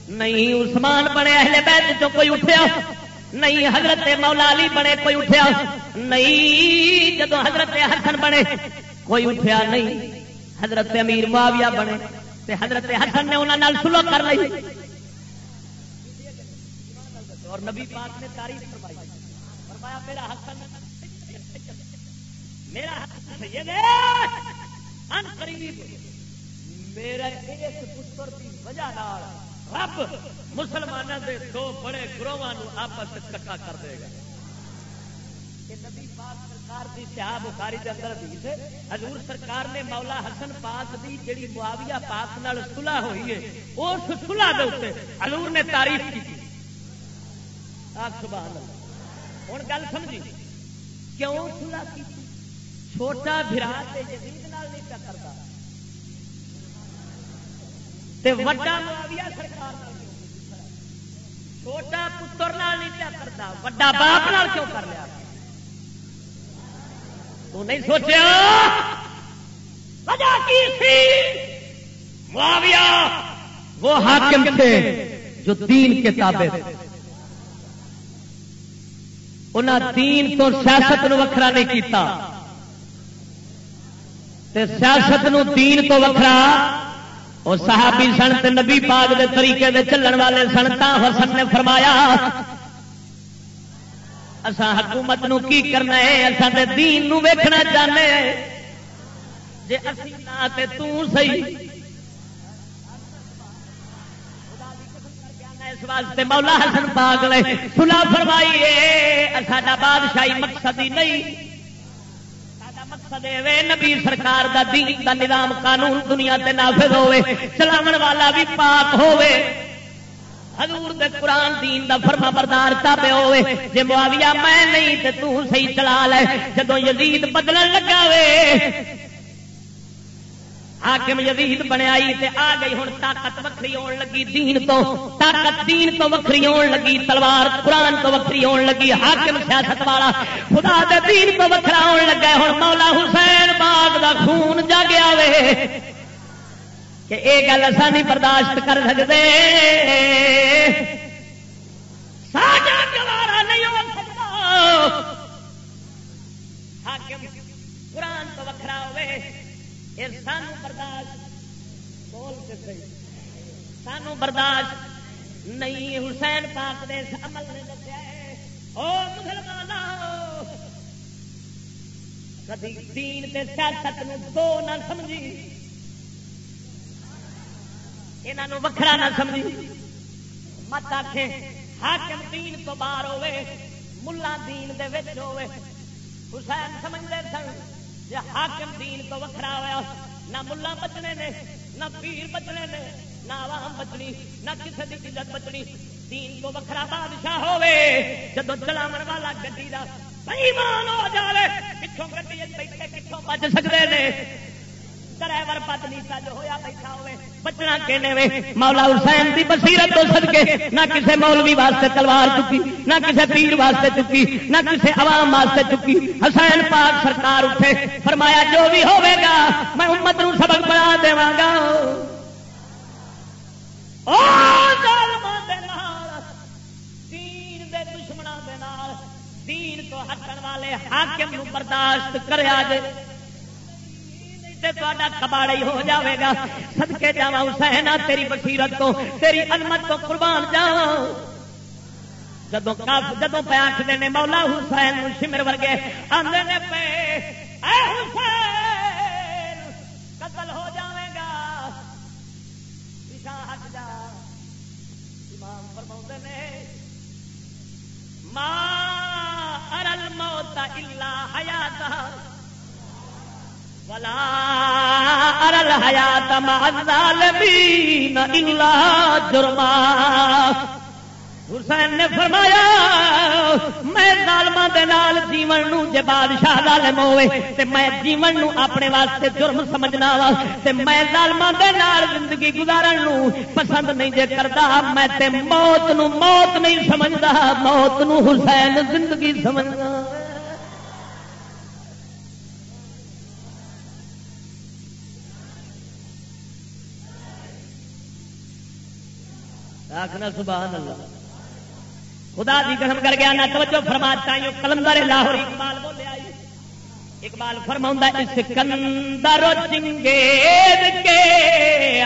نہیں، عثمان بنے، اہل بیت چ کوئی اٹھیا؟ نہیں، حضرت مولا علی بنے، کوئی اٹھیا؟ نہیں جدو حضرت حسن بنے، کوئی اٹھیا نہیں۔ حضرت امیر معاویہ بنے، تے حضرت حسن نے انہوں سلو کر لی۔ اور نبی پاک نے تاریخ فرمائی۔ فرمایا، میرا حسن میرا حسن سید ہے ان قریب میرے اس پتر کی وجہ رب مسلمانوں کے دو بڑے گروہ آپس کٹا کر دے گا۔ نبی پاک سرکار کی بخاری کے اندر حضور سرکار نے مولا حسن پاک کی جڑی معاویہ پاک نال سلح ہوئی ہے، اس سلح کے اتنے حضور نے تعریف کی۔ ہوں گل سمجھی؟ کیوں سلح کی؟ چھوٹا برا یزید نال نہیں کرتا چھوٹا پتر نہیں کیا کرتا وڈا باپ کیوں کر لیا؟ تو نہیں سوچا وجہ کی تھی؟ معاویہ وہ حاکم تھے جو دین کے تابع انہیں دین تو سیاست نو وکھرا نہیں کیتا۔ تے سیاست نو دین تو وکھرا وہ صحابی سن تے نبی پاک دے طریقے دے چلن والے سن، تا حسن نے فرمایا اسا حکومت نو کی کرنا ہے؟ اسا تے دین نو ویکھنا چاہنے جے اسی نہ تے تو صحیح۔ اس واسطے مولا حسن پاک لے سلا فرمائیے ساڈا بادشاہی مقصد ہی نہیں۔ دے نبی سرکار دا دین دا نظام قانون دنیا تے نافذ ہوے چلاون والا بھی پاک ہوے حضور دے قرآن دین دا فرما بردار تابے ہوئے جے معاویہ میں نہیں تے تو صحیح چلا لے جدو یزید بدلن لگا وے حاکم یزید بنیائی تے آ گئی ہن طاقت وکھری ہون لگی، دین تو، طاقت دین تو وکھری ہون لگی، تلوار قرآن تو وکھری ہون لگی، حاکم سیاست والا خدا دے دین تو وکھرا ہون لگا ہن مولا حسین باغ دا خون جاگیا وے کہ یہ گل ایسا نہیں برداشت کر سکتے ساجا گوارا نہیں ہو سکتا قرآن تو وکرا ہوئے سان برداشت، بول کے سانو برداشت نہیں، حسین پاک دے عمل نے دسیا او مسلمان کدی دین تے سیاست نو دو نہ سمجھی۔ یہاں وکھرا نہ سمجھی۔ مت آخ حاکم دین تو باہر ہوے ملا دین دے وچ ہوے حسین سمجھتے سن۔ جی حاکم دین تو وکھرا ہوا نہ ملا بچنے نے، نہ پیر بچنے نے، نہ عوام بچنی، نہ کسی کی عزت بچنی۔ دین تو وکھرا بادشاہ ہوے جب چلاو والا گڈی کا بےمان ہو جائے کتوں گڈی بیٹھے کتوں بچ سکتے ہیں ڈرائیور پت نیتا جو ہوا بیٹھا ہوئے۔ بچنا کہنے وے؟ مولا حسین دی بصیرت تو سدکے نہ کسے مولوی واسطے تلوار چکی، نہ کسے پیر واسطے چکی، نہ کسے عوام واسطے چکی۔ حسین پاک سرکار اٹھے، فرمایا جو بھی ہوے گا میں امت نو سبق بنا دے گا دین دے دشمناں دے نال، دین تو ہٹن والے حاکم نو برداشت کریا جے۔ کرے کباڑا ہی ہو جاوے گا۔ سدکے جا حسین تیری بصیرت تو، تیری المت تو قربان جا جدو جدو پہ آخر نے مولا حسین شمر ورگے آدھے نے پہ قتل ہو جاوے گا۔ ہٹ جا۔ امام فرما نے ماں ارل موت الا حیات حسین نے فرمایا، میں ظالما جیون جے بادشاہ ظالم ہوئے، تے میں جیون نو اپنے واسطے جرم سمجھنا وا، تے میں ظالما زندگی گزارن نو پسند نہیں جے کردا، میں تے موت نو موت نہیں سمجھدا، موت نو حسین زندگی سمجھدا آخنا سبحان اللہ۔ خدا دی قسم کر گیا نہ توجہ فرما چاہیے کلندر لاہور اقبال بولے آئی اقبال فرماؤں اس کندر چنگیز کے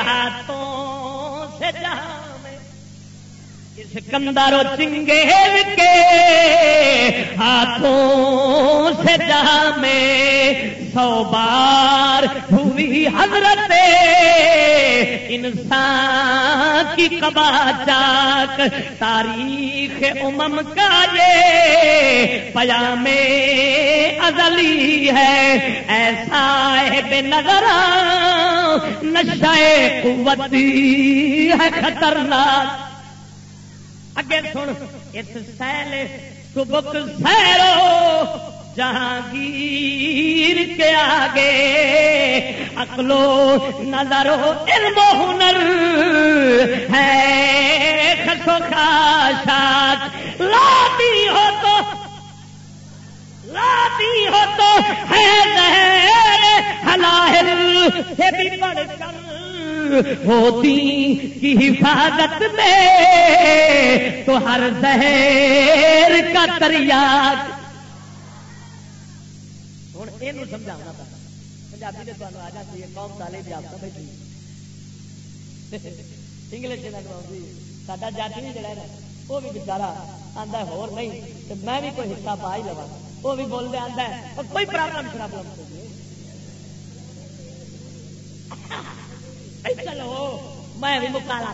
ہاتھوں سے جہاں اس کندر چنگیز کے ہاتھوں سے جہاں میں سو بار ہوئی حضرت، انسان کی کبا چاک تاریخ امم کا یہ پیام ازلی ہے۔ ایسا ہے بے نظر نشائے قوتی ہے خطرناک۔ اگے سن، اس سیل سبک سیرو، جہانگیر کے آگے۔ اکلو نظر ہو علم و ہنر ہے۔ خسو خاشات لاتی ہو تو لاتی ہو تو ہے ہلاہل سے بھی بڑھ کر۔ ہوتی کی حفاظت میں تو ہر زہر کا تریاک۔ یہ پنجابی نے تمہیں آ جاتی ہے، قوم تالے بھی آپ بیٹھی انگلش جی، ساڈا جاتی نہیں جڑا وہ بھی بچارا آتا ہو نہیں میں بھی کوئی حصہ پا ہی لوا وہ بھی بول دیا آتا ہے کوئی پرابلم پرابلم چلو میں بھی مکالا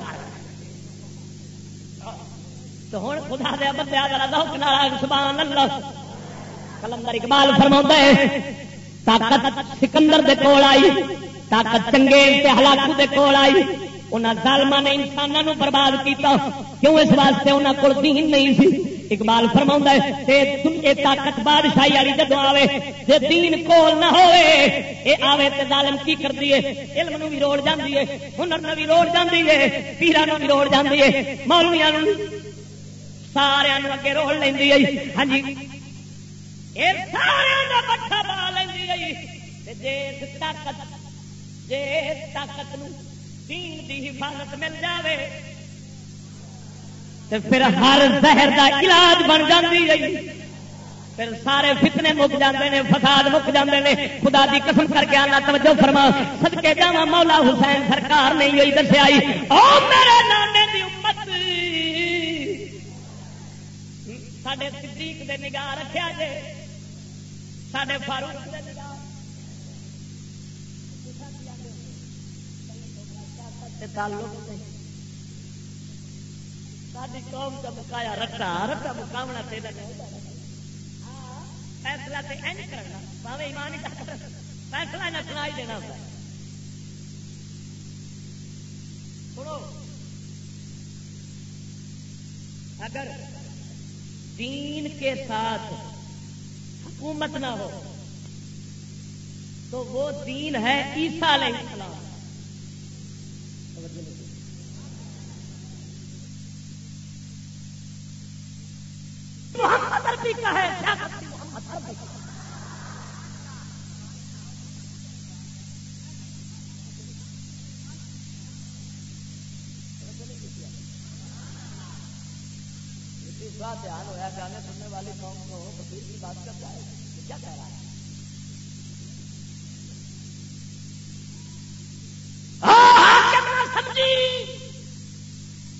تو ہوں خدا دیا بندے سبحان اللہ۔ کلندر اقبال فرما ہے طاقت سکندر دے کول آئی، طاقت چنگے ہلاکو دے کول آئی۔ انہوں ظالما نے انسانوں برباد کیتا، کیوں اس واسطے انہوں کو دین نہیں سی؟ اقبال فرما ہے طاقت بادشاہی والی جدو آئے جی دین کول نہ ہوئے یہ آوے تے ظالم کی کر دیے علم بھی روڑ جاندی ہے، ہنر بھی روڑ جاندی ہے، پیرا نو بھی روڑ جاندی ہے مولویا سارا اگے روڑ لینی ہے۔ ہاں جی۔ سارا پٹھا پا لینی جی طاقت جی طاقت دین دی حفاظت مل جاوے تو پھر ہر زہر دا علاج بن جاتی ہے پھر سارے فتنے مک جاتے ہیں فساد مک جاتے ہیں خدا دی قسم کر کے آنا توجہ فرما۔ سد کے جا مولا حسین سرکار نہیں ہوئی دسیا آئی او میرے نانے دی امت۔ سڈے صدیق دے نگاہ رکھا جے۔ سڈے فاروق دے نگاہ۔ تعلق ساری قوم کا مکایا مکاونا فیصلہ این کرنا ایمان فیصلہ نہ سنا ہی دینا سنو اگر دین کے ساتھ حکومت نہ ہو تو وہ دین ہے عیسیٰ علیہ السلام کا ہے محمد عربی دھیان ہوا جانے سننے والی قوم کو کی بات کرتا ہے کیا کہہ رہا ہے؟ سمجھی؟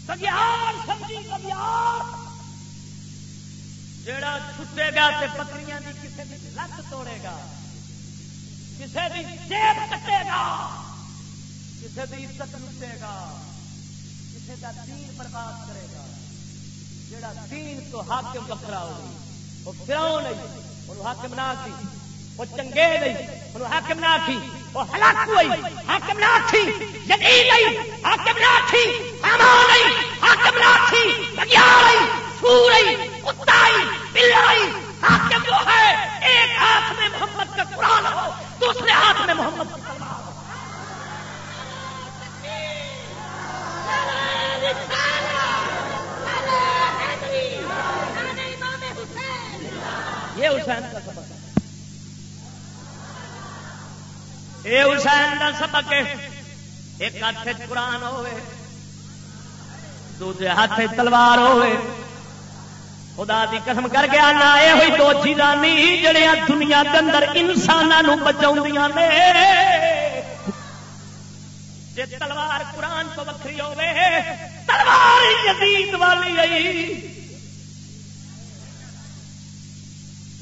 کبھی سمجھی کبھی جڑا چھٹے گا تے بکریاں دی کسے دی لت توڑے گا، کسے دی جیب کٹے گا، کسے دی عزت لٹے گا، کسے دا دین برباد کرے گا۔ جڑا دین تو حاکم بکرا ہو وہ فراؤ نہیں وہ حاکم نہ کی وہ چنگے نہیں وہ حاکم نہ کی وہ ہلاک ہوئی، حاکم نہ تھی، جدید نہیں حاکم نہ تھی امان نہیں حاکم نہ تھی، بگیار نہیں سورئی بلائی، حاکم جو ہے، ایک ہاتھ میں محمد کا قرآن ہو، دوسرے ہاتھ میں محمد کا یہ حسین کا سبق ہے۔ یہ حسین کا سبق ہے۔ ایک ہاتھ قرآن ہوئے، دوسرے ہاتھ تلوار ہوئے۔ خدا دی قسم کر کے آنا یہ ہوئی دو چیزاں نہیں جڑیاں دنیا کے اندر انسانوں بچاؤ نے۔ جی تلوار قرآن تو وکری ہوے تلوار یزید والی آئی۔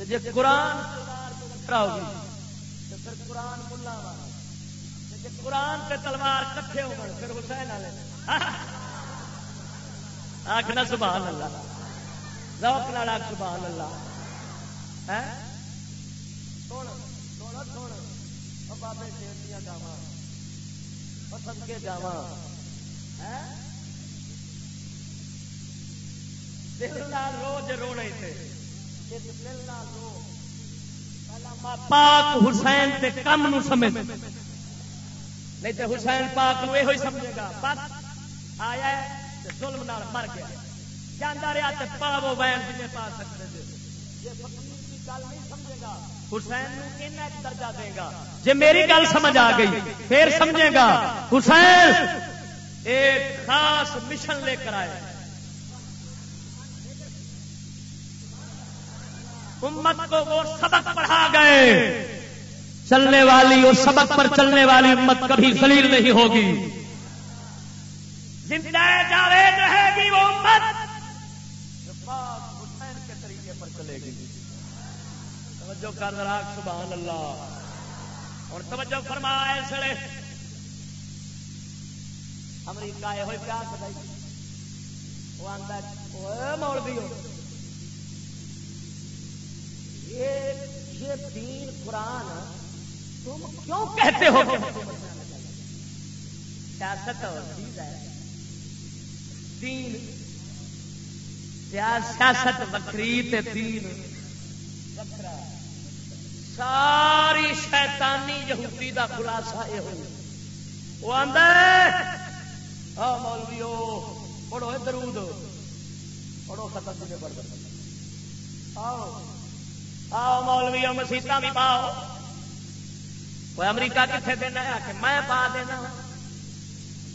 جی قرآن تلوار تو وکرا ہوگی تو پھر قرآن ملا والا جی قرآن تے تلوار کٹھے ہو پھر حسین والے۔ آخنا سبحان اللہ۔ روک لاڑا سبحان اللہ۔ بابے دیا گاوا پسند کے جاوا دل رو تھے پاک حسین کم نو سمجھ۔ نہیں تو حسین پاک نو یہ سمجھے گا۔ بس آیا ظلم مر گیا جانا رہا تو پاو بین جی پا سکتے حسین درجہ دے گا؟ جی میری گل سمجھ آ گئی پھر سمجھے گا۔ حسین! ایک خاص مشن لے کر آئے۔ امت کو وہ سبق پڑھا گئے۔ چلنے والی وہ سبق پر چلنے والی امت کبھی خلیل نہیں ہوگی۔ زندہ جاوید رہے گی وہ امت۔ توجہ کر راک سبحان اللہ۔ اور توجہ فرمایا اس لیے امریکہ یہ ہوئی پیار بتائی وہ آتا مولوی ہو۔ یہ دین قرآن تم کیوں کہتے ہو؟ سیاست اور چیز ہے۔ دین سیاست، وکری دین۔ وکرا ساری شیطانی یہودی دا خلاصہ یہ ہو وہ آدھا مولوی پڑھو درود۔ پڑھو ختم پڑھ آؤ آؤ مولوی مسیطا بھی پاؤ۔ وہ امریکہ کتنے دینا ہے کہ میں پا دینا۔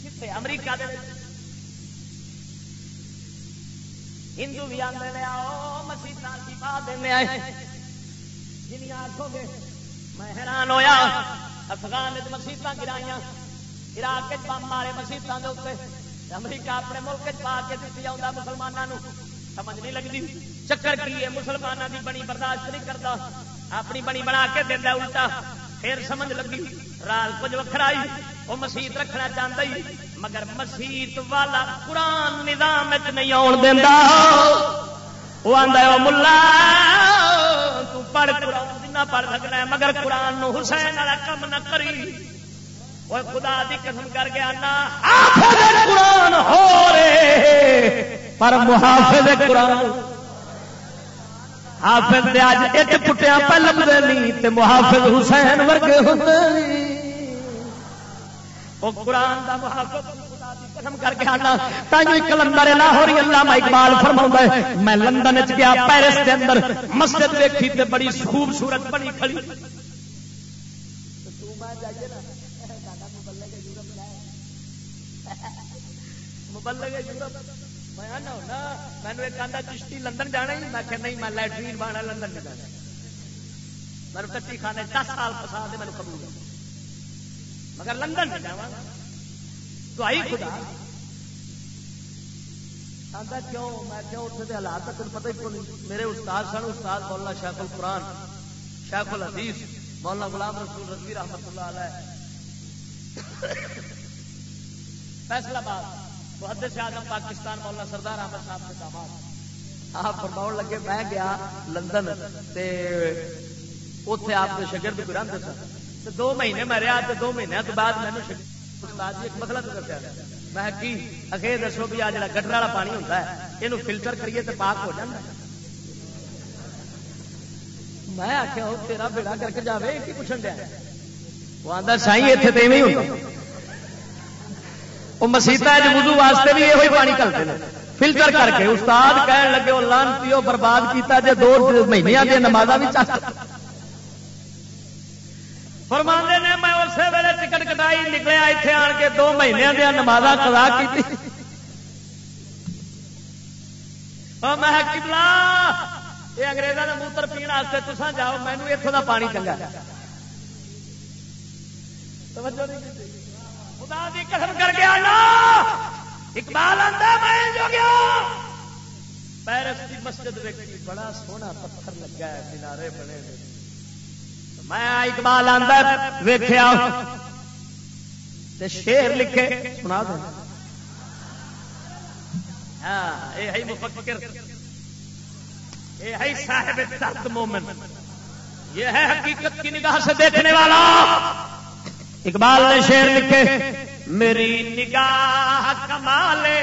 کتنے امریکہ دے ہندو بھی آدھے آؤ مسیطا بھی پا دینے۔ آئے جنیا آخو گے، میں حیران ہویا، افغان مسیطا گرائیاں عراق بم مارے مسیطان کے اتنے امریکہ اپنے ملک پا کے دیتی جاؤں مسلمانوں سمجھ نہیں لگتی چکر کی ہے مسلمانوں کی بنی برداشت نہیں کرتا اپنی بنی بنا کے دینا الٹا، پھر سمجھ لگی، رال کچھ وکھرائی وہ مسیت رکھنا چاہتا ہی، مگر مسیت والا قرآن نظام نہیں آن دینا وہ آدھا ملا پڑھ قرآن پڑھ سکنا ہے مگر قرآن نو حسین والا کم نہ کری۔ وہ خدا دی قسم کر کے آنا قرآن ہو رہے پر محافظ قرآن۔ حافظ دے اج اٹ پٹیا پہ لبدے نہیں تے محافظ حسین ورگے ہوندے او قرآن دا محافظ قسم کر کے آنا تائیں کلندر لاہوری علامہ اقبال فرماوندا ہے میں لندن وچ گیا پیرس دے اندر مسجد ویکھی تے بڑی خوبصورت بنی کھڑی میں ایک چشتی لندن جانا ہی میں کہ نہیں میں لائٹرین بانا لندن نہیں جانا خانے سال قبول مگر لندن جاوا تو آئی خدا۔ آتا کیوں؟ میں کیوں اتنے حالات تک پتہ ہی نہیں۔ میرے استاد سن، استاد مولانا شیخ القرآن، شیخ الحدیث، مولانا غلام رسول رضوی رحمت اللہ علیہ۔ فیصلہ باد، محدث اعظم پاکستان مولانا سردار احمد صاحب کے داماد آپ فرماؤ لگے، میں گیا لندن تے اتے آپ کے شگرد کو رہتے سن۔ دو مہینے میں رہا تو دو مہینے کے بعد میں استاد جی ایک مسئلہ تو دسیا میں کی؟ اگے دسو بھی آ جا گٹر والا پانی ہوتا ہے یہ فلٹر کریے تو پاک ہو جاتا میں آخیا وہ تیرا بیڑا کر جائے کی پوچھن دیا؟ وہ آتا سائی اتنے تو ایویں ہوتا وہ مسیطا وضو واسطے بھی یہ پانی کرتے ہیں فلٹر کر کے، استاد کہن لگے وہ لان پیو برباد کیتا جے دو مہینے دیا نماز بھی چاہ فرمانے نے، میں اسی ویلے ٹکٹ کٹائی نکلیا اتنے آن کے دو مہینے دیا نماز کلا کی میں کبلا یہ اگریزوں نے موتر پینے تسان جاؤ مینو اتوں کا پانی چنگا خدا دی قسم کر کے آنا۔ اقبال آتا میں جو گیا۔ پیرس کی مسجد ویکھی، بڑا سونا پتھر لگا ہے کنارے بنے میں اقبال آتا ویخیا شیر لکھے، سنا دیں ہاں یہ مفکر۔ یہ ہے صاحب درد مومن۔ یہ ہے حقیقت کی نگاہ سے دیکھنے والا۔ اقبال نے شیر لکھے، میری نگاہ کمالے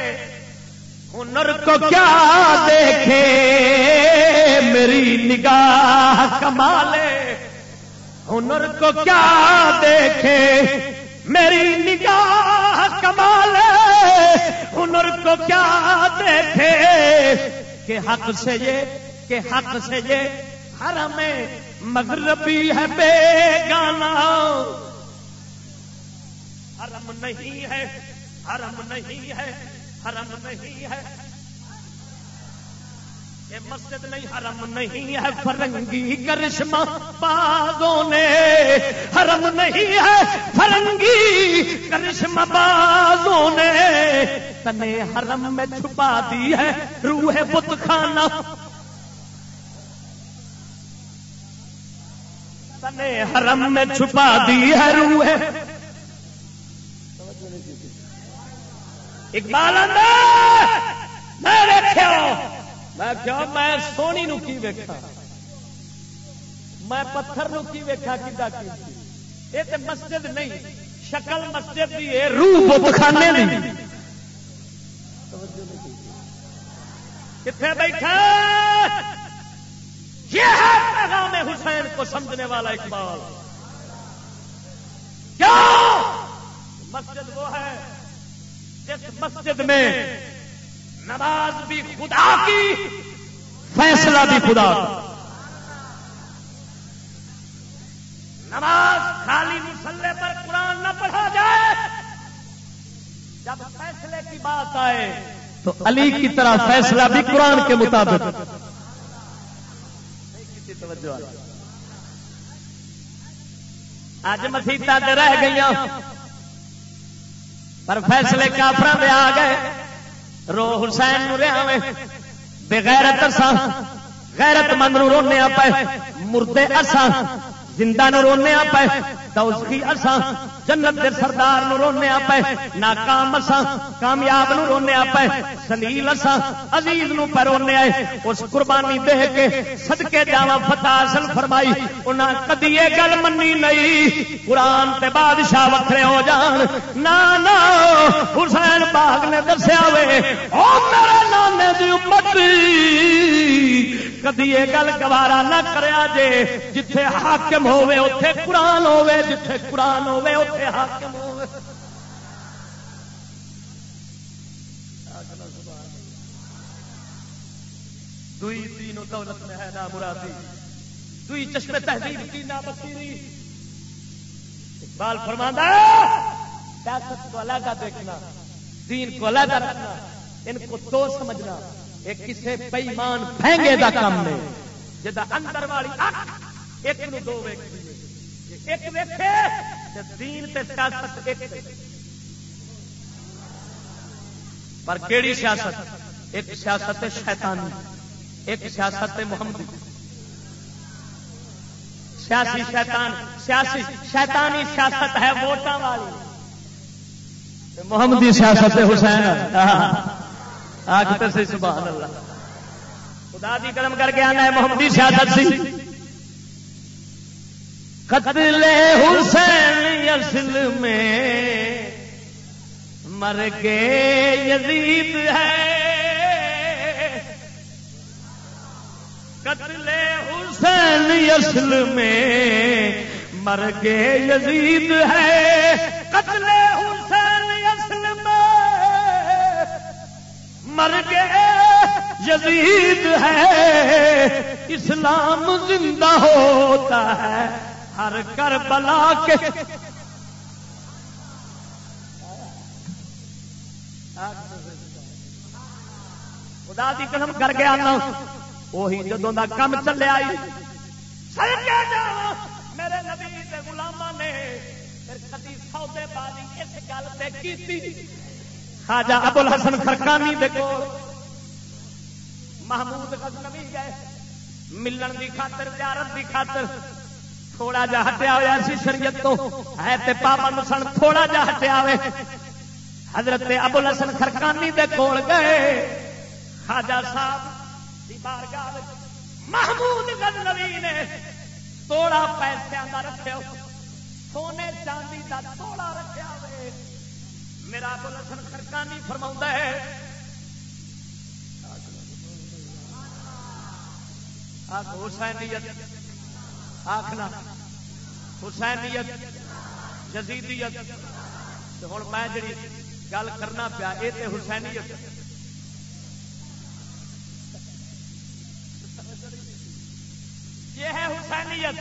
ہنر کو کیا دیکھے، میری نگاہ کمالے ہنر کو کیا دیکھے؟ میری نگاہ کمالے ہنر کو کیا دیکھے؟ کہ حق سے یہ، کہ حق سے یہ ہر میں مغربی ہے بے گانا حرم نہیں ہے، حرم نہیں ہے، حرم نہیں ہے۔ مسجد نہیں، حرم نہیں ہے فرنگی کرشمہ۔ بازوں نے حرم نہیں ہے فرنگی کرشمہ۔ بازوں نے تنے حرم میں چھپا دی ہے روح بت خانہ۔ نے حرم میں چھپا دی ہے روح۔ اقبال میں ویکیا میں کیا میں سونی نو کی ویکھا میں پتھر نو کی ویکھا کی؟ یہ تے مسجد نہیں، شکل مسجد دی ہے روح بخانے دی۔ کتنے بیٹھا؟ یہ ہے پیغام حسین کو سمجھنے والا اقبال۔ کیا؟ مسجد وہ ہے، جس مسجد میں نماز بھی خدا کی، فیصلہ بھی خدا کا نماز خالی مسلے پر قرآن نہ پڑھا جائے۔ جب فیصلے کی بات آئے، تو علی کی طرح فیصلہ بھی قرآن کے مطابق۔ اج مسیطا رہ گئی پر فیصلے کافر دے آ گئے۔ رو حسین رہا بغیرت غیرت مند رونے پے مردے ارساں زندہ نو رونے پے دوستی اساں جنت دے سردار نو رونے پے ناکام اساں، کامیاب نو رونے پے سلیل اساں، عزیز نو پہ رونے آئے۔ اس قربانی دے کے صدقے جاواں فتح حاصل فرمائی۔ انہاں کدی یہ گل منی نہیں۔ قرآن تے بادشاہ وکھرے ہو جان۔ نا نا حسین باغ نے دسیا وے، او میرے نانے دی امت۔ کدی یہ گل گوارا نہ کریا جے، جتھے حاکم ہوے اوتھے قرآن ہوے جتھے قرآن ہوے اوتھے حاکم ہوے دوئی دین و دولت میں ہے نا مرادی دوئی چشم تہذیب کی نا بصیری اقبال فرماندہ سیاست کو علیحدہ دیکھنا، دین کو علیحدہ رکھنا، ان کو تو سمجھنا۔ ایک کسے بےمان پھینگے دا کام نے جدا اندر والی اک ایک نو دو ویکھ ایک ویکھے دین تے سیاست ایک پر کیڑی سیاست؟ ایک سیاست شیطانی، ایک سیاست محمدی۔ سیاسی شیطان، سیاسی شیطانی سیاست ہے ووٹاں والی۔ محمدی سیاست حسین آخر سے سبحان اللہ۔ خدا دی قدم کر کے آنا ہے، محمدی سیاست سی۔ قتل حسین اصل میں مر کے یزید ہے۔ قتل حسین اصل میں مر کے یزید ہے۔ قتل حسین اصل میں مر کے یزید ہے۔ اسلام زندہ ہوتا ہے۔ ہر کر بلا کے خدا دی قدم کر کے آنا۔ وہی جدوں کا کم چلے آئی۔ میرے نبی گلاما نے کدی سودے بازی اس گل سے کی خاجا ابل حسن خرکانی دیکھو محمود غزنوی گئے۔ ملن دی خاطر، زیارت دی خاطر۔ تھوڑا جا ہٹیا ہوا سی شریعت تو۔ ہے تے پابند سن، تھوڑا جا ہٹیا ہوئے۔ حضرت ابو حسن خرکانی دے کول گئے۔ خاجا صاحب دی بارگاہ محمود غزنوی نے توڑا پیسے کا رکھے سونے چاندی کا توڑا رکھا ہوئے۔ میرا ابو حسن خرکانی فرما ہے۔ حسینیت آخنا، حسینیت، جزیدیت ہوں میں جی گل کرنا پیا یہ تو حسینیت۔ یہ ہے حسینیت۔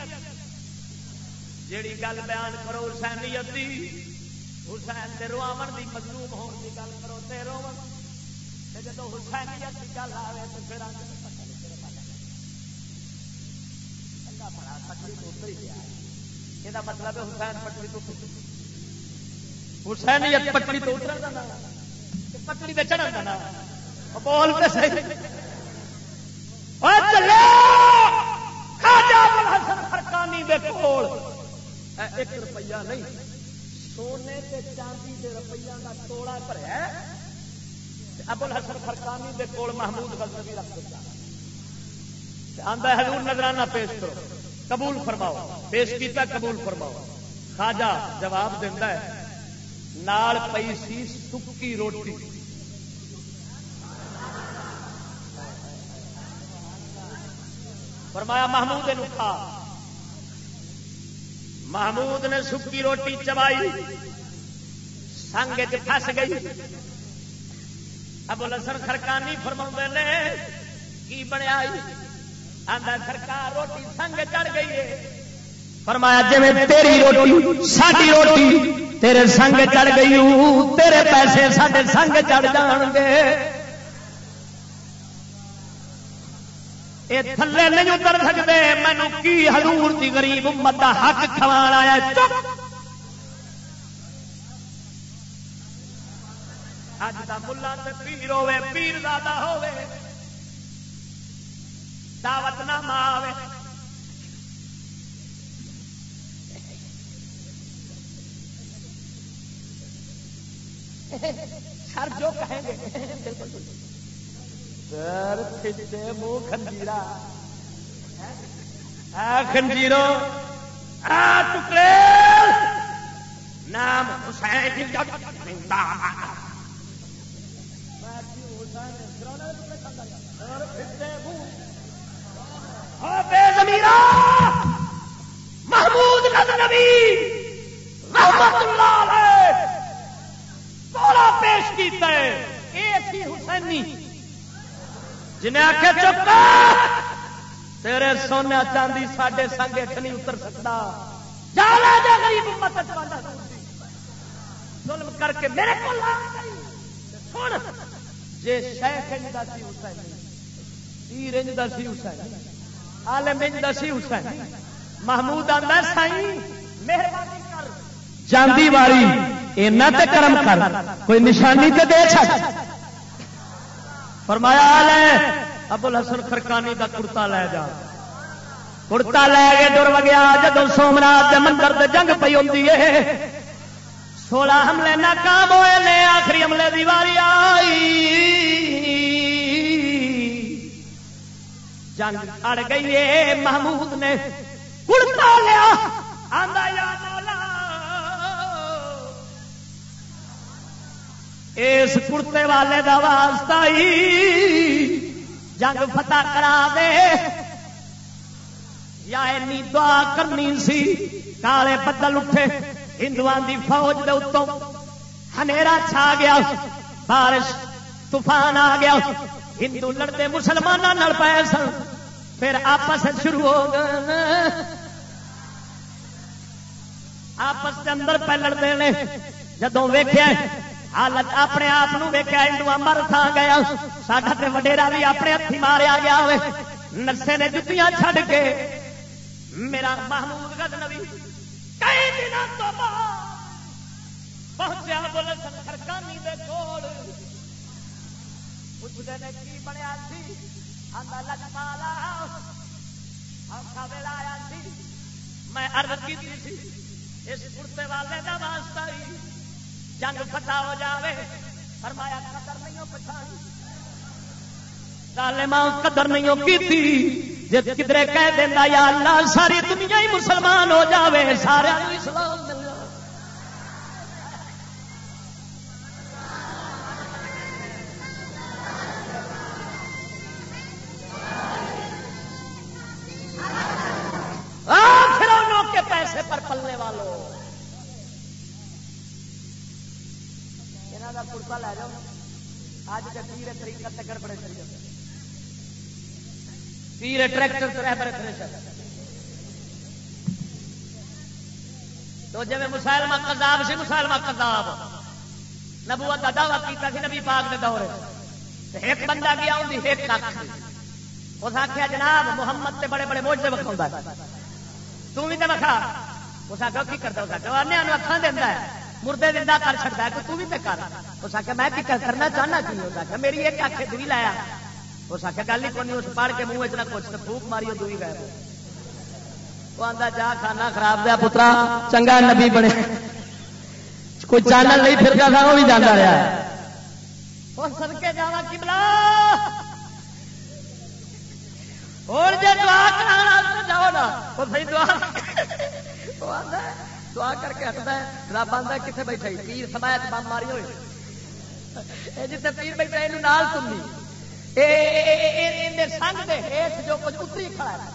جیڑی گل بیان کرو، حسینیت دی۔ حسین کے رواون کی مظلوم ہونے کی گل کرو، تے روون جب حسینیت کی گل آئے تو پھر یہ مطلب حسین پٹری تو حسین پٹری تو پٹری پہ چڑھن کا بول حسن فرقانی دے کول ایک روپیہ نہیں سونے تے چاندی دے روپیہ کا توڑا بھریا ابو الحسن فرقانی دے کول محمود غزنوی رکھ دیتا آندا حضور نظرانہ پیش کرو۔ قبول فرماؤ۔ پیش کیتا قبول فرماؤ۔ خواجہ جواب دینا ہے، نال پئی سی سکی روٹی۔ فرمایا، محمود نے کھا۔ محمود نے سکی روٹی چبائی، سنگ چس گئی۔ ابو لسن خرکانی فرما نے، کی بنیا آدھا سرکار، روٹی سنگ چڑھ گئی ہے. فرمایا جی تیری روٹی ساری روٹی تیرے سنگ چڑھ گئی تیرے پیسے سارے سنگ چڑھ جان گے یہ تھلے نہیں اتر سکتے مینو کی ہلور کی گریب امت کا حق کھوا آیا اج کا ملا پیر ہوے پیر دادا ہوے دعوت نامہ آئے سر جو کہیں گے۔ سر کھچتے منہ خنجیرا خنجیرو ٹکڑے۔ نام حسین جی۔ محمود نبی، رحمت اللہ علیہ توڑا پیش کیتا ہے۔ ایسی حسینی، جنہیں آخیا چکا تیرے سونے چاندی ساڈے سنگ اٹھ نہیں اتر سکتا۔ جالا جا غریب امت ظلم کر کے میرے کو سن، جے شیخ انج دا سی حسین پیر انج دا سی حسین عالم انج دا سی حسین۔ محمود آندا سائیں۔ مہربانی کر۔ جاندی واری اینا تے کرم کر۔ کوئی نشانی تے دے چک فرمایا لے ابو الحسن خرکانی دا کرتا لے جا۔ کرتا لے گئے ڈر وگیا جدو سومنات کے مندر تے جنگ پی ہوتی ہے۔ سولہ حملے ناکام ہوئے نے آخری حملے دی واری آئی۔ جنگ اڑ گئی ہے محمود نے کرتا لیا۔ آندا یاد اس کڑتے والے کا واسطہ ہی جنگ فتح کرا دے یا اینی دعا کرنی سی، کالے بدل اٹھے۔ ہندو دی فوج دے اتوں ہنیرا چھا گیا۔ بارش، طوفان آ گیا۔ ہندو لڑتے مسلمانوں پے سن۔ پھر آپس شروع ہو گئے آپس کے اندر پہ لڑتے جدوں ویخیا حالت اپنے آپ ویکیا ہندو مر تھا گیا۔ ساڈا تو وڈیرا بھی اپنے ہاتھی ماریا گیا ہوئے۔ نرسے نے جتیاں چھڈ کے۔ میرا محمود گد نبی کئی دنوں تو پہنچیا بولے سرکانی دے کول پوچھتے نے کی بنیا سی؟ آتا لکمالا ویلا آیا سی، میں ارد کی تھی اس کرتے والے کا واسطہ ہی جنگ پتا ہو جاوے۔ فرمایا، قدر نہیں ہو پچھانی قدر نہیں ہو کی تھی کدھر کہہ دینا یا اللہ، ساری دنیا ہی مسلمان ہو جاوے، سارے اسلام پیر ٹریکٹر تر بڑے تھریشر تو جی مسائلمہ کذاب سی مسائلمہ کذاب نبوت کا دعوی کیتا سی نبی پاک کے دور ایک بندہ گیا ان ایک کھ اس آخیا جناب، محمد تے بڑے بڑے موجے وکھا تم بھی تو وکھا۔ اس آخر کی کرتا اس آخر اکھان دینا ہے۔ مردے زندہ کر سکتا ہے، تو تو بھی تے کر۔ اس آخر میں کرنا چاہنا کی؟ اس آخر میری ایک آخ دوی لایا۔ اس آخر گل ہی کون اس پڑھ کے منہ چ کچھ تو پھوک ماری دوی گئے وہ آتا جا، کھانا خراب دیا پترا، چنگا نبی بنے۔ کوئی چینل نہیں پھر تھا، وہ بھی جانا رہا سد کے جا اور جی دعا جاؤ نا، وہ صحیح دعا دعا کر کے ہٹتا ہے۔ رب آتا کتنے بیٹھا پیر سمایت بم ماری ہوئی جتنے پیر بیٹھا یہ سنگ دے جو کچھ اتری کھڑا ہے۔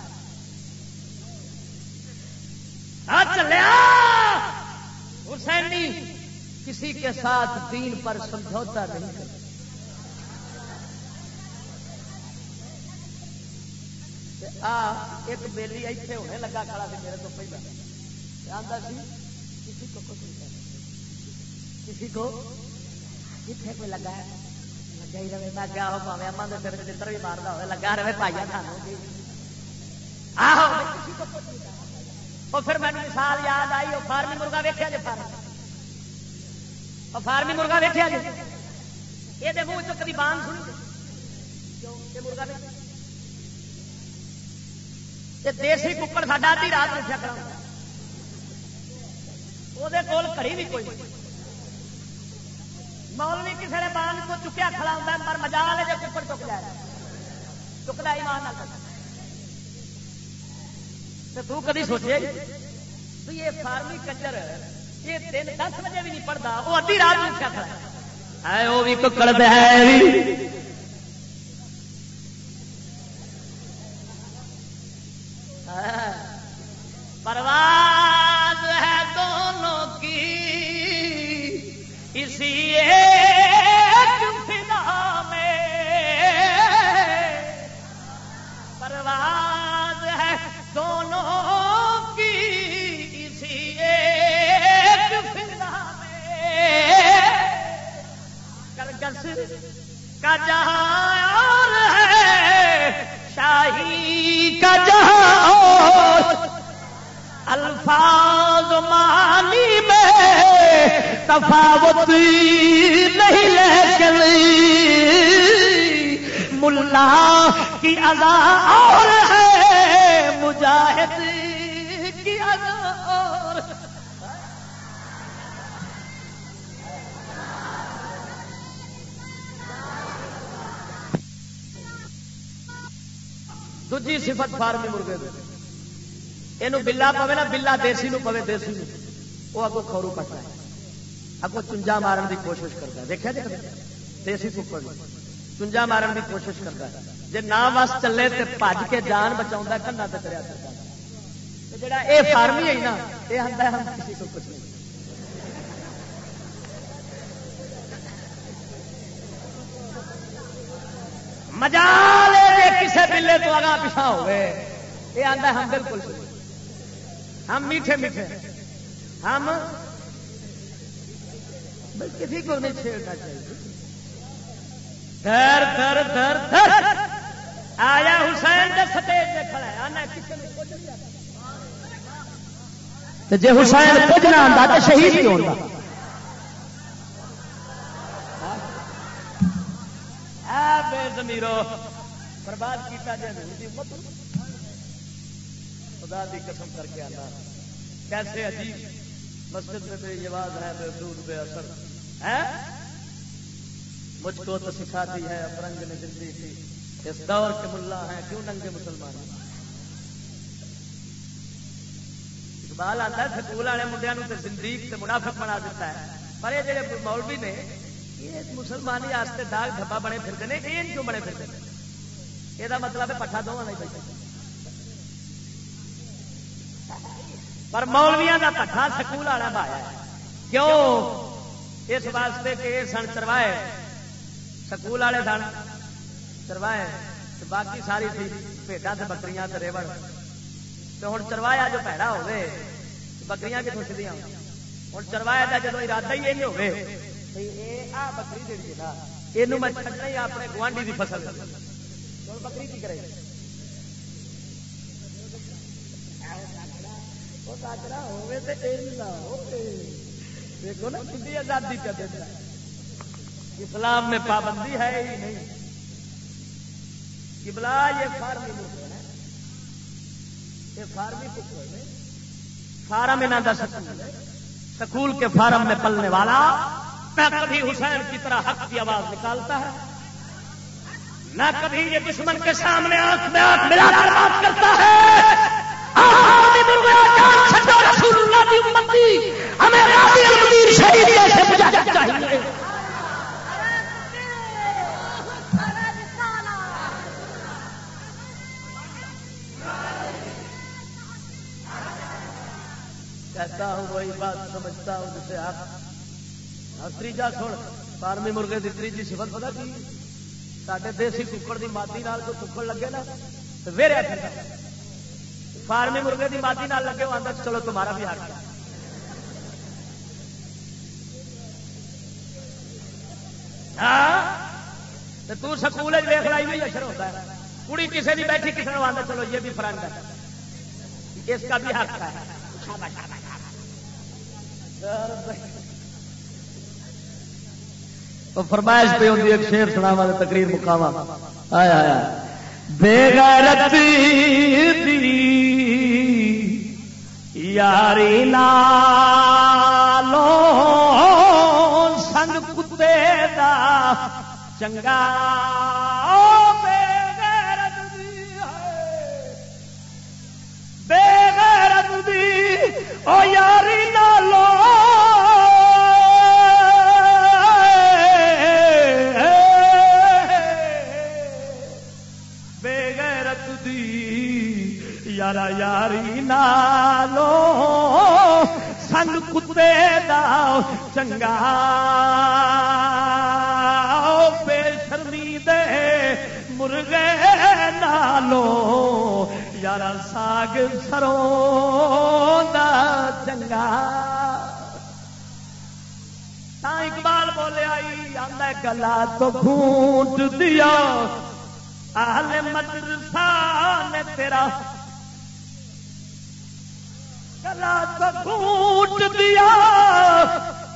ہاں، چلیا حسینی کسی کے ساتھ دین پر سمجھوتا نہیں کرتا۔ ایک بیلی اتنے ہونے لگا کھڑا سی میرے تو پہلے آتا سی، کسی کو کچھ نہیں کسی کو کتنے کوئی لگا ہے رہے میں کیا ہو پاوے اما سر چتر بھی ہوئے لگا رہے پائیا پھر میں مثال یاد آئی فارمی مرغا ویکیا جی فارمی مرغا یہ منہ چ کبھی بان سنی مرغا دیسی ککڑ ساڈا آدھی رات رکھا کرا وہ کڑی بھی کوئی مولوی کسی نے بان کو چکیا کھڑا ہوتا ہے، پر مزا لے جو ککڑ چک جائے چکتا ہی مان تو کدی سوچے تو یہ فارمی کچر یہ دن دس بجے بھی نہیں پڑھتا وہ ادھی رات میں رکھا کھڑا ہے۔ وہ بھی ککڑ ہے۔ الفاظ مانی میں تفاوت نہیں لیکن ملا کی ادا اور ہے، مجاہد کی ادا اور دجی صفت فارمی مرغے یہ بلا پوے نا بلا دیسی نو پوے دیسی نو وہ اگو کھورو پٹتا ہے اگو چنجا مارن کی کوشش کرتا ہے دیکھا جی دیسی کپڑ چنجا مارن کی کوشش کرتا ہے جی نہ بس چلے تو بج کے جان بچا کنا تو کرا کرتا جا یہ فارمی ہے نا یہ آتا ہم کسی کو کچھ نہیں مزا لے کسی بلے تو اگا پچھا ہوئے یہ آتا ہم بالکل ہم میٹھے میٹھے ہم کسی کو نہیں چھیڑنا چاہیے۔ در در در در آیا حسین سٹیج میں کھڑا ہے۔ آنا جی حسین کچھ نہ آتا تو شہید کیوں ہوتا بے زمیرو۔ برباد کیا جائے خدا دی قسم کر کے آنا. کیسے عجیب. مسجد میں بے یواز ہے بے دودھ بے اثر. ہے؟ مجھ کو تو سکھاتی ہے افرنگ نے زندگی تھی. اس دور کے ملا ہیں، کیوں ننگے مسلمان؟ اقبال آتا ہے، سکول والے منڈیا زندگی سے منافق بنا دیتا ہے. پر یہ جڑے مولوی نے، یہ مسلمانی واسطے داغ دھبا بنے پھرتے ہیں یہ کیوں بنے پھرتے ہیں. یہ مطلب ہے پٹھا دونوں نہیں بیٹھے پر مولویا کا پٹھا سکول والا بایا کیوں؟ اس واسطے کہ یہ سن چروائے۔ سکول والے سن چروائے۔ باقی ساری تھی پیٹا سے بکریاں ریوڑ۔ تو ہوں چروایا جو پیڑا ہوے بکریاں کتوں سیدیاں ہوں چروایا کا جب ارادہ ہی یہ ہوے بکری جی یہ میں چڑھنا ہی اپنے گوانڈی کی فصل۔ بکری کی کرے؟ دیکھو نا کتنی آزادی کا دیتا اسلام میں پابندی ہے ہی نہیں کبلا یہ فارمی فارم انہوں کا سکول سکول کے فارم میں پلنے والا نہ کبھی حسین کی طرح حق کی آواز نکالتا ہے نہ کبھی یہ دشمن کے سامنے آنکھ میں آنکھ ملا کر بات کرتا ہے ہمیں چاہیے؟ کہتا ہوں، وہی بات سمجھتا ہوں جسے آپ تیجا چھوڑ فارمی مرغے کی تیجی سفت پتا کی؟ سارے دیسی ککڑ کی ماتی کو ککڑ لگے نا، تو ویریا فارمی مرغے کی ماتی لگے وہ آتا چلو تمہارا بھی حق ہے۔ ہاں؟ تو سکول ویخ لائی بھی اشر ہوتا ہے۔ کڑی کسی بھی بیٹھی کسی نے آتا چلو یہ بھی فرنگ ہے۔ اس کا بھی حق ہے۔ فرمائش پہ ہوتی ایک شیر سنا والے تقریر مقام آیا آیا۔ بے غیرت یاری لو سنگ کتے دا چنگا بے غیرت بے غیرت دی او یاری لو یاری نالو، سنگ کتے دا چنگا۔ بے شرمی دے مرغے نالو، یارا ساگ سرو دا چنگا۔ اقبال بولے، آئی آدھا گلا تو گھونٹ دیا۔ اہل مدرسہ نے تیرا گھونٹ دیا۔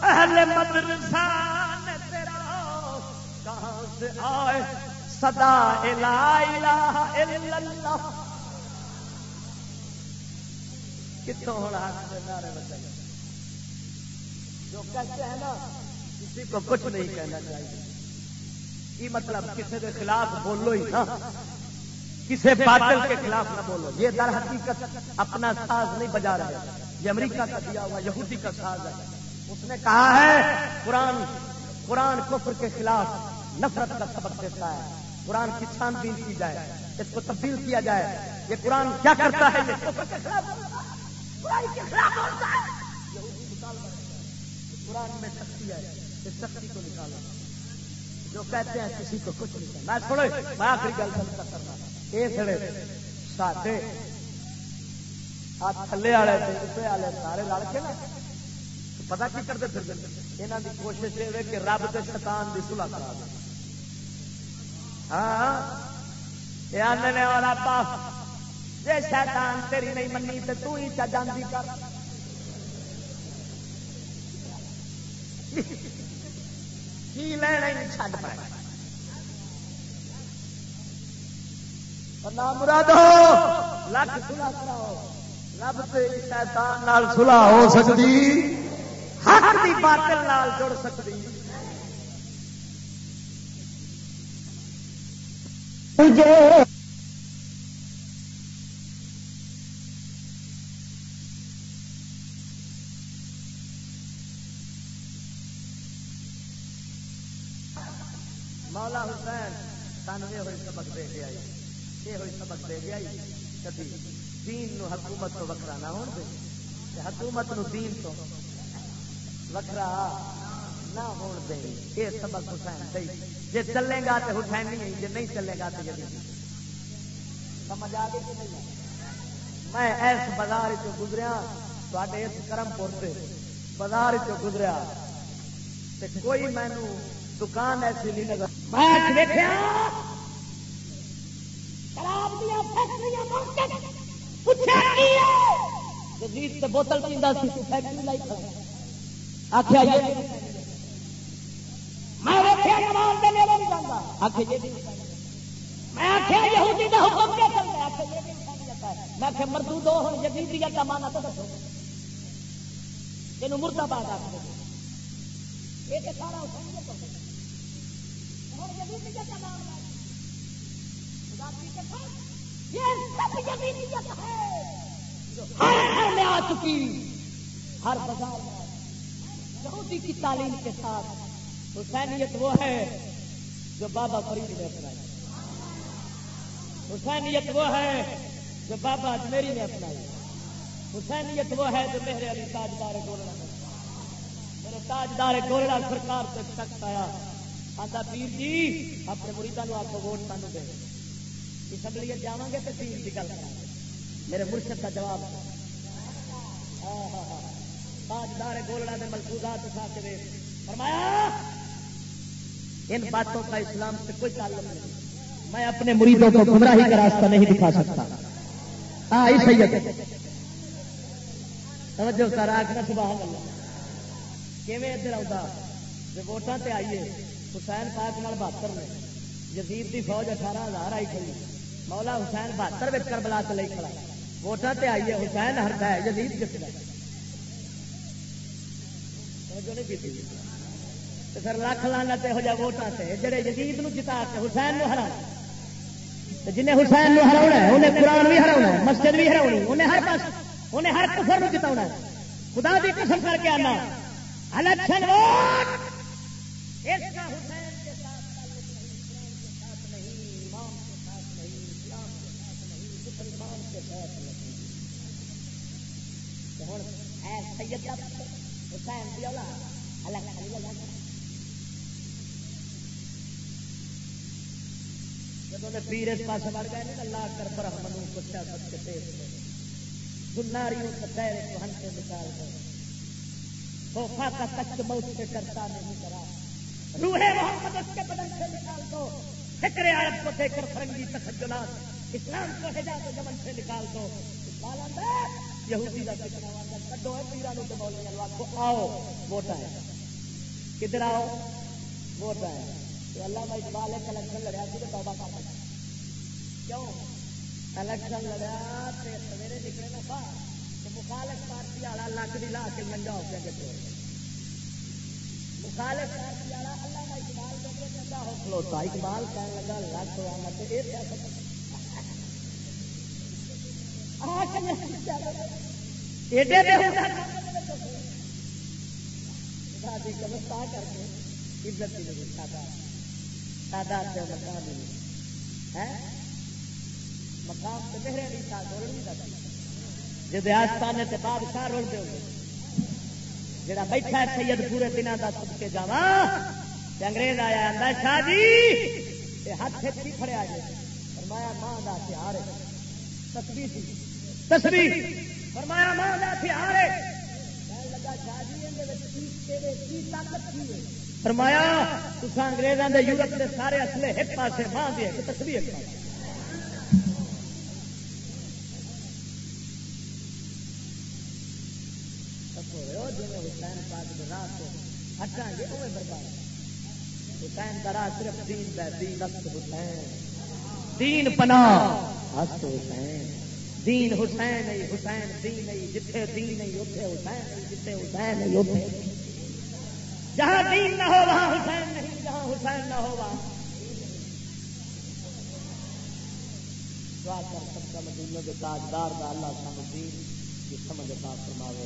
اہل مدرسہ نے تیرا کہاں سے آئے۔ صدا الہ الہ الا اللہ۔ کتوں ہونا نعرے بتائیے جو کہتے ہیں نا، کسی کو کچھ نہیں کہنا چاہیے۔ یہ مطلب؟ کسی کے خلاف بولو ہی نا۔ کسی باطل کے خلاف نہ بولو۔ یہ در حقیقت اپنا ساز نہیں بجا رہا یہ امریکہ کا دیا ہوا، یہودی کا ساز ہے۔ اس نے کہا ہے، قرآن قرآن کفر کے خلاف نفرت کا سبق دیتا ہے۔ قرآن کی چھان بین کی جائے، اس کو تبدیل کیا جائے۔ یہ قرآن کیا کرتا ہے؟ قرآن میں سختی ہے۔ اس سختی کو نکالا جو کہتے ہیں، کسی کو کچھ نہیں۔ میں میں آخری گل کرنا ساڈے تھلے والے اوپر والے سارے لڑ کے نا پتا کی کرتے پھر یہاں کی کوشش یہ کہ رب کے شیطان کی سلا کرا دے ہاں یہ آدھے اور آپ جی شیطان تیری نہیں منی تو تو ہی جاندی کر کی لینا چھڈ پائے مرادو لکھ سلا کراؤ۔ رب سے شیطان نال ہو سکتی حق دی باطل نال جڑ سکتی مولا یہ ہوئی سبق دے گیا کبھی دین نو حکومت تو وکرا نہ ہو دے۔ حکومت نو دین تو وکرا نہ ہو دے۔ یہ سبق حسین دے جی چلے گا تو حسین نہیں جی نہیں چلے گا تو جی سمجھ آ گئی کہ نہیں؟ میں ایس بازار چ گزریا تے اس کرم پور سے بازار چ گزریا۔ تے کوئی مینو دکان ایسی نہیں نظر میں بوتل پیندا میں میں کہ مردو دو کا مانا تو دسو۔ یہ مردہ باد آ یہ تو میں آ چکی، ہر بازار یہودی کی تعلیم کے ساتھ حسینیت وہ ہے جو بابا فرید نے اپنائی۔ حسینیت وہ ہے جو بابا اجمیری نے اپنائی۔ حسینیت وہ ہے جو میرے علی تاجدار گولڑا میرے تاجدار گولڑا سرکار سے سخت آیا۔ آتا پیر جی اپنے مریدوں کو آپ ووٹ سانو دے۔ اسمبلی جا گے تو پیر کی گل میرے مرشد کا جواب۔ تاجدار گولڑا نے ملفوظات اٹھا کے فرمایا، ان باتوں کا اسلام سے کوئی تعلق نہیں۔ میں اپنے مریدوں کو گمراہی کا راستہ نہیں دکھا سکتا۔ ہاں سید۔ توجہ کر آخنا سبحان اللہ۔ کیویں ادھر آتا جب ووٹاں تے آئیے، حسین پاک نال بہتر نے۔ یزید دی فوج اٹھارہ ہزار آئی کھڑی۔ مولا حسین بہتر بچ کر بلا کے کھڑا ووٹاں تے آئیے، حسین ہرتا ہے یزید جس کا پھر لکھ لانا ہو جا ووٹاں سے جڑے یزید نو جتا کے حسین نو ہرا جنہیں حسین نو ہرا ہے، انہیں قرآن بھی ہرا ہے، مسجد بھی ہرا انہیں ہر پاس، انہیں ہر کفر نو جتا خدا بھی قسم کر کے آنا۔ Election vote! اس کا حسین الگ جب پیر اس پاس بڑھ گئے اللہ کر پر منو کچھ سب کے پیٹ گناریوں کا پیر کو ہن سے نکال کر خوفا کا تک موت سے کرتا نہیں کرا روح محمد اس کے بدن سے نکال دو فکر آیت کو دیکھ کر فرنگی تخجلات اسلام کو حجاب جمن سے نکال دو یہودی کا کتنا کڈو آؤ، ووٹ کدھر آؤ؟ ووٹ ہے اللہ بھائی اقبال ایک الیکشن لڑیا سی تو توبہ کر کیوں؟ الیکشن لڑیا سویرے نکلے نا باہر تو مخالف پارٹی والا لک بھی لا کے منجا ہو گیا کہ مخالف پارٹی والا اللہ اقبال کے ہو کھلوتا اقبال کہنے لگا لک ہوا ایڈے کر کے عزت کی تعداد سے۔ مقام ہے مقام نہیں بادشاہ رول دے جڑا بیٹھا ہے سید پورے دن کا سب کے جا انگریز آیا شاہ جی! ہاتھ آ جائے فرمایا ماں کا ہتھیار تصویر تصویر فرمایا، ماں کا ہتھیار ہے۔ فرمایا تصا انگریزوں کے یورپ کے سارے اصلے ایک پاس ماں دے تصویر ایک پاس حسین پاک راہ کو ہٹا گے وہ برباد۔ حسین کا راہ صرف دین دا دین اصل حسین۔ دین پنا اصل حسین۔ دین حسین نہیں حسین دین نہیں جتھے دین نہیں اتنے حسین نہیں جتھے حسین نہیں اتنے جہاں دین نہ ہو، وہاں حسین نہیں. جہاں حسین نہ ہو، وہاں. مدینہ کے تاجدار کا اللہ سان دین کی سمجھ پاس فرماوے.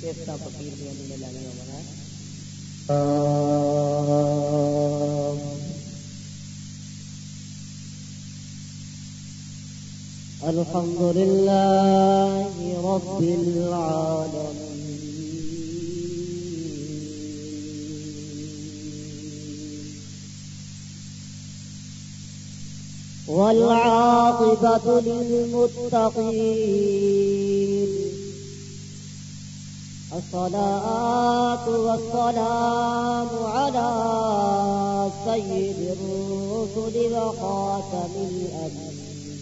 کیسا فقیر بھی ہم نے ہونا ہے. الحمد لله رب العالمين. والعاقبة للمتقين. الصلاة والسلام على سيد الرسل وخاتم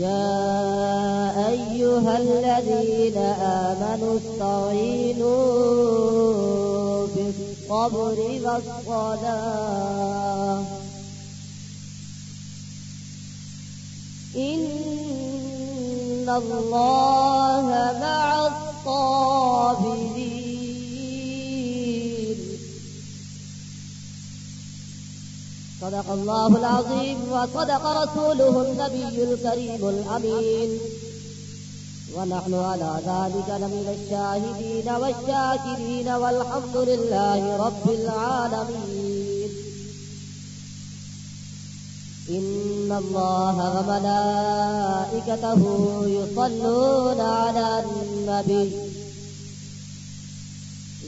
يا أيها الذين آمنوا استعينوا بالصبر والصلاة إن الله مع الصابرين صدق الله العظيم وصدق رسوله النبي الكريم الأمين. ونحن على ذلك لمن الشاهدين والشاكرين والحمد لله رب العالمين. إن الله وملائكته يصلون على النبي.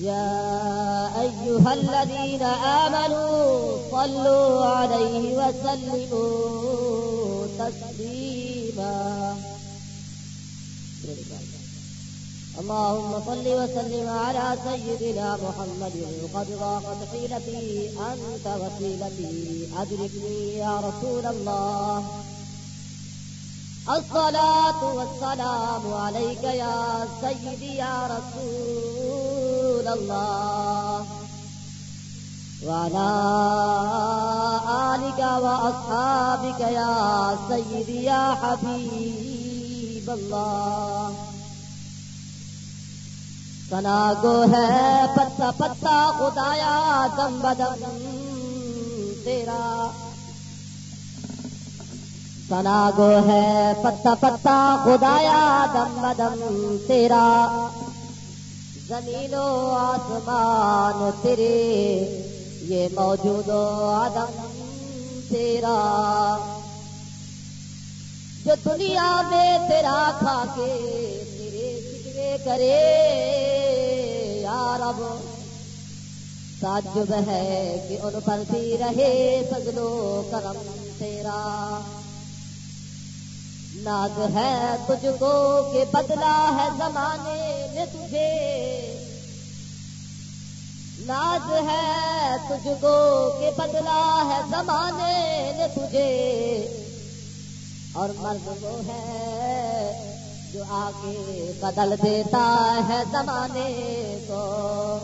يا أيها الذين آمنوا صلوا عليه وسلموا تسليما اللهم صل وسلم على سيدنا محمد قد ضاقت حيلتي أنت وسيلتي أدركني يا رسول الله الصلاة والسلام عليك يا سيدي يا رسول الله. وعلى آلك وأصحابك يا سيدي يا حبيب الله. سنا گو ہے پتا پتا خدایا دم بدم تیرا سنا گو ہے پتا پتا خدایا دم بدم تیرا۔ زمین و آسمان تیرے، یہ موجود و آدم تیرا۔ جو دنیا میں تیرا کھا کے کرے، یا رب، تعجب ہے کہ ان پر بھی رہے فضل و کرم تیرا۔ ناز ہے تجھ کو کہ بدلا ہے زمانے میں تجھے۔ ناز ہے تجھ کو کہ بدلا ہے زمانے نے تجھے۔ اور مرد وہ ہے جو آگے بدل دیتا ہے زمانے کو۔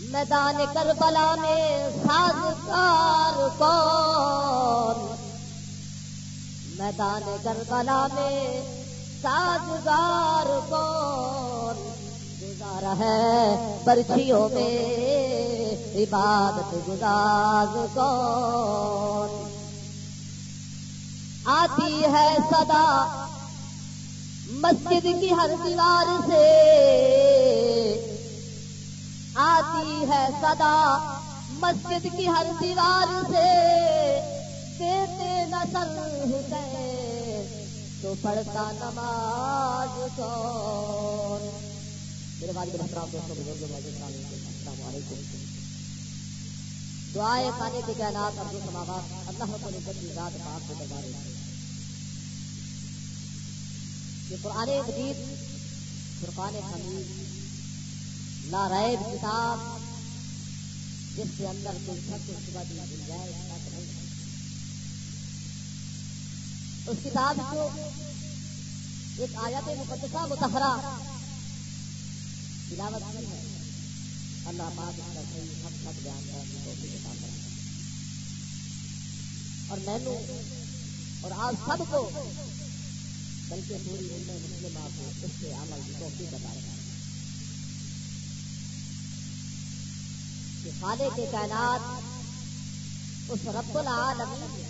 میدان کربلا میں سازگار کون؟ میدان کربلا میں سازگار کون گزارا ہے پرچیوں میں عبادت گزار کون آتی ہے صدا مسجد کی ہر دیوار سے آتی ہے صدا مسجد کی ہر دیوار سے کہتے نسل حسین تو پڑھتا نماز کون؟ میرے والد السلام دوستوں، بزرگوں السلام علیکم۔ دعائیں کھانے کے کائنات ابو سماوات، اللہ کو کی ذات پاک کو دربار یہ قرآن مجید، فرقان حمید، لا نارائب کتاب، جس کے اندر کوئی شک صبح دی مل جائے۔ اس کتاب کو ایک آیت مقدسہ متحرہ تلاوت کی ہے۔ اللہ پاک اس کا صحیح حق تک بیان کرنے اور میں نے اور آپ سب کو بلکہ پوری امت مسلمہ کو اس کے عمل کی توفیق بتا رہا ہے کہ خالے کے کائنات اس رب العالمین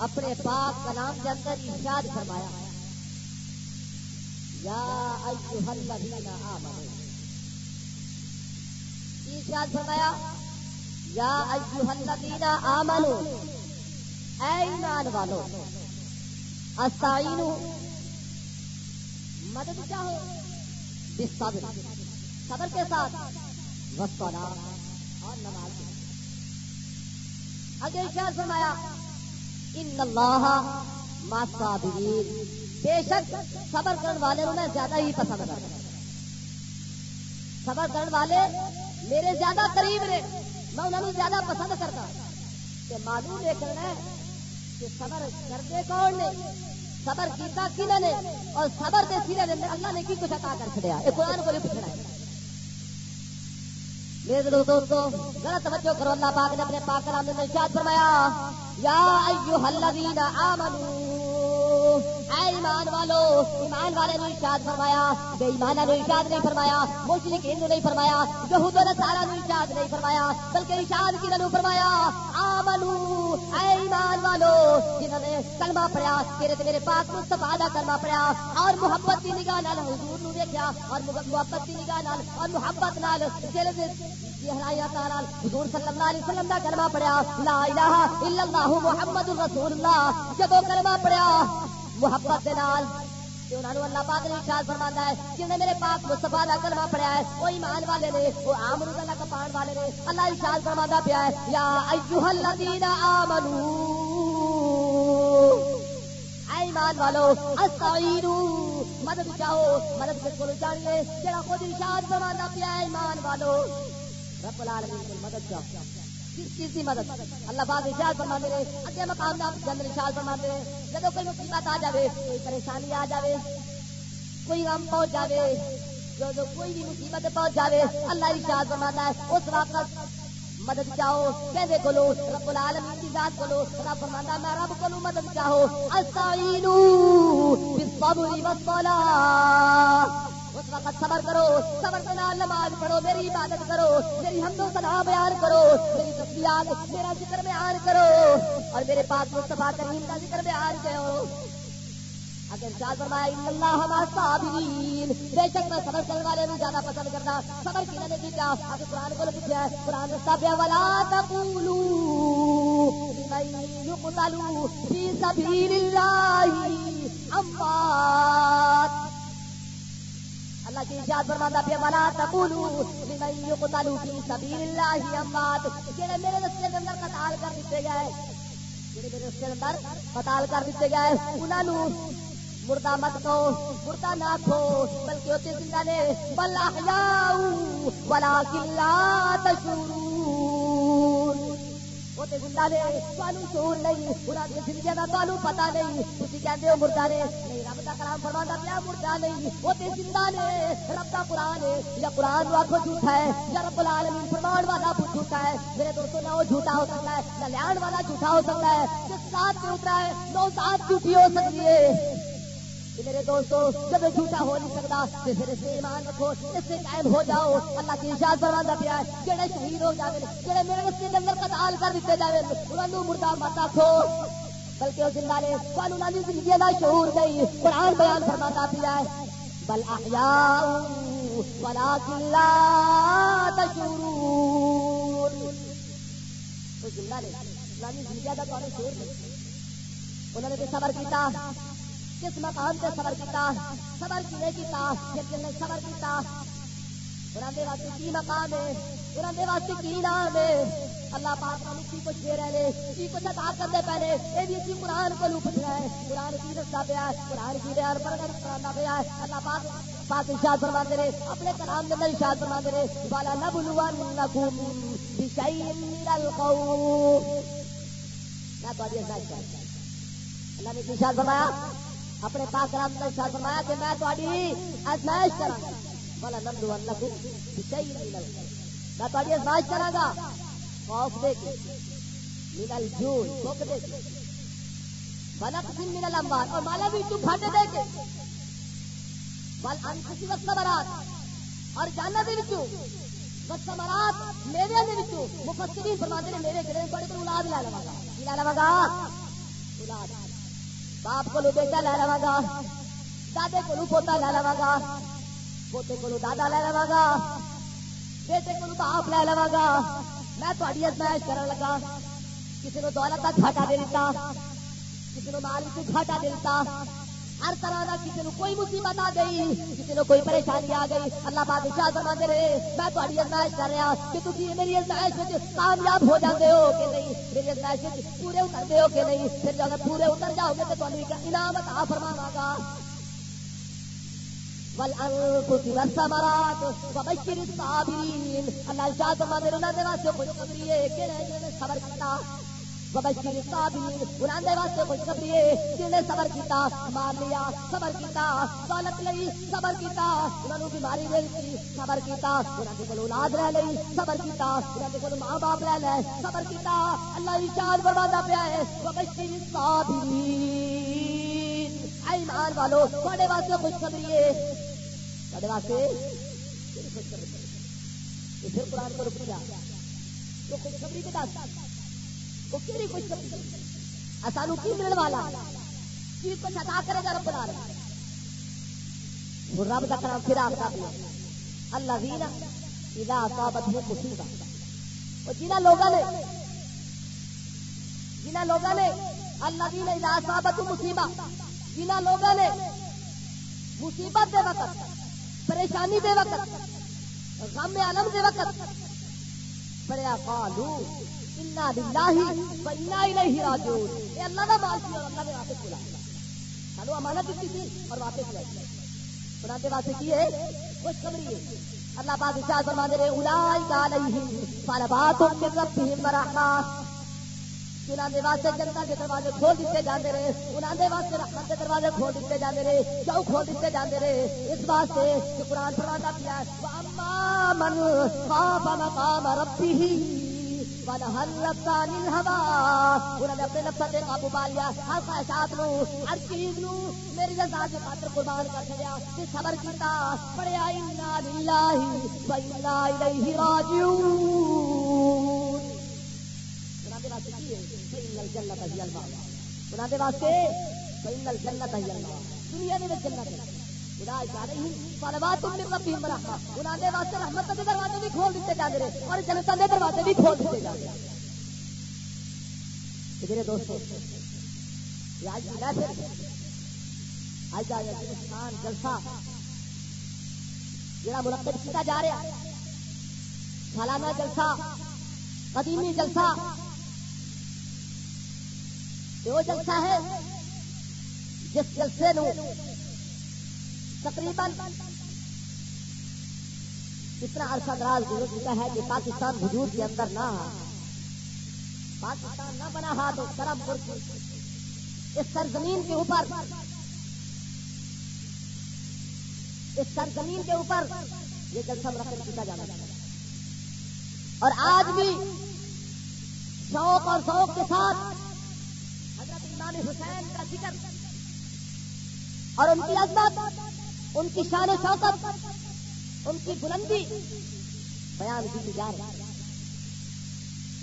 اپنے پاک کلام کے اندر ارشاد فرمایا۔ یا ایوہ الذین آمنوا ارشاد فرمایا، یا ایوہ الذین آمنوا اے ایمان والو استعینو مدد چاہو صبر صبر کے ساتھ وسطنا اور نماز۔ کے اگے کیا فرمایا ان اللہ ماسابرین بے شک صبر کرنے والے میں زیادہ ہی پسند کرتا ہوں۔ صبر کرنے والے میرے زیادہ قریب نے، میں انہوں نے زیادہ پسند کرتا کہ معلوم یہ کرنا ہے کہ صبر کرتے کون نے؟ صبر کیتا کنہ نے؟ اور صبر دے سیرے دے اللہ نے کی کچھ عطا کر چھڑیا یہ قرآن کو بھی پوچھنا ہے۔ میرے دوستو، غلط توجہ کرو، اللہ پاک نے اپنے پاک کلام میں ارشاد فرمایا یا ایھا الذین آمنو، اے ایمان والو، ایمان والے نے ارشاد فرمایا، بے ایمان نے ارشاد نہیں فرمایا، مشرکین نے نہیں فرمایا، یہود و نصارا نے ارشاد نہیں فرمایا، بلکہ ارشاد کی نے فرمایا؟ آمنو، اے ایمان والو، جنہوں نے کلمہ پڑھیا، تیرے تے میرے پاک مصطفی دا کلمہ پڑھیا، اور محبت دی نگاہ نال، حضور نو دیکھیا اور محبت دی نگاہ نال، اور محبت نال دل دے حضور صلی اللہ علیہ وسلم دا کلمہ پڑھیا لا الہ الا اللہ محمد رسول اللہ جب کلمہ پڑھیا محبت دے نال اللہ پاک نے خیال فرما ہے جنہیں میرے پاک مستفا کا کلمہ پڑیا ہے وہ ایمان والے نے وہ آم روزہ کا پان والے نے اللہ خیال فرما پیا ہے یا ایوہ الذین آمنو اے ایمان والو استعینو مدد چاہو مدد کے کول جانیے جڑا خود ارشاد فرماتا پیا ہے ایمان والو رب العالمین کو مدد چاہو کس چیز کی مدد؟ اللہ پاک ارشاد فرما دے اگے مقام دا جنر ارشاد فرما دے جب کوئی مصیبت آ جاوے، کوئی پریشانی آ جاوے، کوئی غم پہنچ جاوے، جو کوئی بھی مصیبت پہنچ جاوے، اللہ ارشاد فرماتا ہے، اس وقت مدد چاہو۔ کہدے کولو، رب العالمین کی ذات کولو، رب فرماتا میں رب کولو مدد چاہو۔ استعینوا بالصبر والصلاۃ اس وقت صبر کرو، صبر کے نال نماز پڑھو، میری عبادت کرو، میری ہم سنا بیان کرو، میری تصویرات میرا ذکر بیان کرو اور میرے پاس مصطفیٰ کریم کا ذکر بیان کرو۔ اگر شاہ فرمایا ان اللہ ہمارا صابرین بے شک میں صبر کرنے والے میں زیادہ پسند کرتا۔ صبر کی نے کی کیا اگر قرآن کو لکھا ہے، قرآن رستہ ولا تقولوا لمن يقتل في سبيل الله اموات اللہ کی ارشاد فرماتا پیا ملا تقولو لمن يقتل في سبيل الله اموات جڑے میرے رستے دے اندر قتال کر دتے گئے جڑے میرے رستے کے اندر قتال کر دتے گئے، انہاں نو مردہ مت کہو، مردہ نہ کھو، بلکہ ہوتے زندہ نے بل احیاء ولکن لا تشعرون وہ زندہ نے تانوں شعور نہیں انہاں دی زندگی دا تانوں پتہ نہیں تسی کہندے ہو مردہ نے نہیں رب دا کلام فرماندا پیا مردہ نہیں وہ تے زندہ نے رب دا قران ہے یا قران نو آکھو جھوٹا ہے یا رب العالمین فرمان والا جھوٹا ہے میرے دوستو نہ وہ جھوٹا ہو سکتا ہے نہ لیان والا جھوٹا ہو سکتا ہے جس ساتھ اترا ہے نو ساتھ جھوٹی ہو سکتی ہے میرے دوستو، جب جھوٹا ہو نہیں سکتا تو پھر اسے ایمان رکھو، اس سے قائم ہو جاؤ۔ اللہ کی اشاعت فرما پیا ہے، جڑے شہید ہو جائے جڑے میرے رستے کے اندر قتال کر دیتے جائے انہوں مردہ مت آخو بلکہ وہ زندہ نے قانون کی زندگی کا شعور نہیں قرآن بیان فرماتا پیا ہے۔ بل احیاء ولکن لا تشعرون۔ وہ زندہ نے اسلامی زندگی کا قانون شعور نہیں انہوں نے صبر کیتا۔ کس مقام سے صبر کیتا، صبر کینے کیتا؟ جس نے صبر کیتا۔ قرآن دے واسطے کی مقام ہے؟ قرآن دے واسطے کی نام ہے؟ اللہ پاک نے کی کچھ دے رہے ہیں کی کچھ عطا کر دے پہلے اے بھی اسی قرآن کو لوٹ رہا ہے۔ قرآن کی رستا پیا ہے، قرآن کی بیان پر اگر قرآن پیا ہے اللہ پاک پاک ارشاد فرما دے رہے، اپنے کلام کے اندر ارشاد فرما دے رہے، والا نبلونکم بشیء من القول۔ میں تو اللہ نے ارشاد فرمایا اپنے پاک رام کا شاہ فرمایا کہ میں تاری ازمائش کرا گا۔ بلا نمدو اللہ کو میں تاری ازمائش کرا گا۔ خوف دے کے ملل جھول بھوک دے کے۔ بلک دن ملل امبار اور مالا بھی تو پھاٹے دے کے۔ بل انکسی وقت سبرات اور جانا بھی بچو وقت سبرات میرے دے بچو مفسرین فرماتے ہیں میرے گرے بڑے پر اولاد لے لگا گا۔ لے لگا اولاد۔ باپ کو بیٹا لے لوا گا، دادے کو پوتا لے لوا گا، پوتے کو دادا لے لوا گا، بیٹے کو باپ لے لوا گا۔ میں تھوڑی ازمائش کرنے لگا۔ کسی نے دولت کا گھاٹا دے دیتا کسی نے مال کو گھاٹا دے دیتا ہر طرح کا کسی نے کوئی مصیبت آ گئی، کسی نے کوئی پریشانی آ گئی، اللہ بادشاہ سما دے رہے، میں تاری ازمائش کر رہا کہ تھی میری ازمائش کامیاب ہو جاتے ہو کہ نہیں؟ میری ازمائش پورے اترتے ہو کہ نہیں؟ پھر اگر پورے اتر جاؤ گے تو تمہیں انعام عطا فرماوا گا۔ اللہ شاہ سما دے واسطے خوشخبری ہے کہ صبر کرتا واسطے خوش خوشخبری جنہیں صبر کیتا مار لیا، صبر کیتا دولت لئی، صبر کیتا، انہوں بیماری دے دی صبر کیتا، انہوں کے کول اولاد لے لئی، صبر کیتا، انہوں کے کول ماں باپ لے لے صبر کیتا، اللہ ارشاد فرماتا پیا ہے وبشر الصابرین جی۔ ایمان والو تھوڑے واسطے خوشخبری ہے؟ تھوڑے واسطے؟ خوشخبری پھر قرآن کو رک جا تو خوشخبری کے دس سانو کی ملنے والا؟ کی کچھ ادا کرے گا رب بنا رہا رب کا کرام پھر آپ کا اللہ وینا اذا اصابت ہے مصیبت اور جنہ لوگوں نے جنہ لوگوں نے اللہ وینا اذا اصابت مصیبت جنہ لوگوں نے مصیبت دے وقت، پریشانی دے وقت، غم عالم دے وقت پڑیا قالو انا للہ و انا الیہ راجعون۔ اے اللہ دا مال اور اللہ سانو امانت دتی تھی اور واپس واسطے کی ہے؟ خوش خبری ہے۔ اللہ پاک ارشاد اولئک علیہم صلوات من واسطے دروازے کھول دیتے جاندے رہے، انہاں دے واسطے رحمت دے دروازے کھول دیتے جاندے رہے کیوں کھول دیتے جاندے رہے۔ اس واسطے کہ قرآن فرماتا پیا من خاف مقام ربه اپنے لفظ سے قابو پا لیا۔ ہر خواہشات نو، ہر چیز نو میری رضا کے خاطر قربان کر چڑیا صبر کیتا۔ پڑھیا انا للہ و انا الیہ راجعون الجنت ہی الماء انہاں دے واسطے فإن الجنت ہی الماء دنیا دے وچ جنت ہے۔ واسطے رحمت کے دروازے بھی کھول دیتے جاتے رہے اور جنتا کے دروازے بھی کھول دیتے جاتے میرے دوستوں جلسہ جڑا مرتب کیا جا رہا سالانہ جلسہ، قدیمی جلسہ۔ وہ جلسہ ہے جس جلسے نو تقریباً اتنا عرصہ دراز گزر چکا ہے کہ پاکستان وجود کے اندر نہ پاکستان نہ بنا ہا تو کرم اس سرزمین کے اوپر اس سرزمین کے اوپر یہ جلسہ مرکز کیا جانا چاہتا اور آج بھی شوق اور ذوق کے ساتھ حضرت امام حسین کا ذکر اور ان کی عزمت ان کی شان شوقت ان کی بلندی بیان کی جا رہی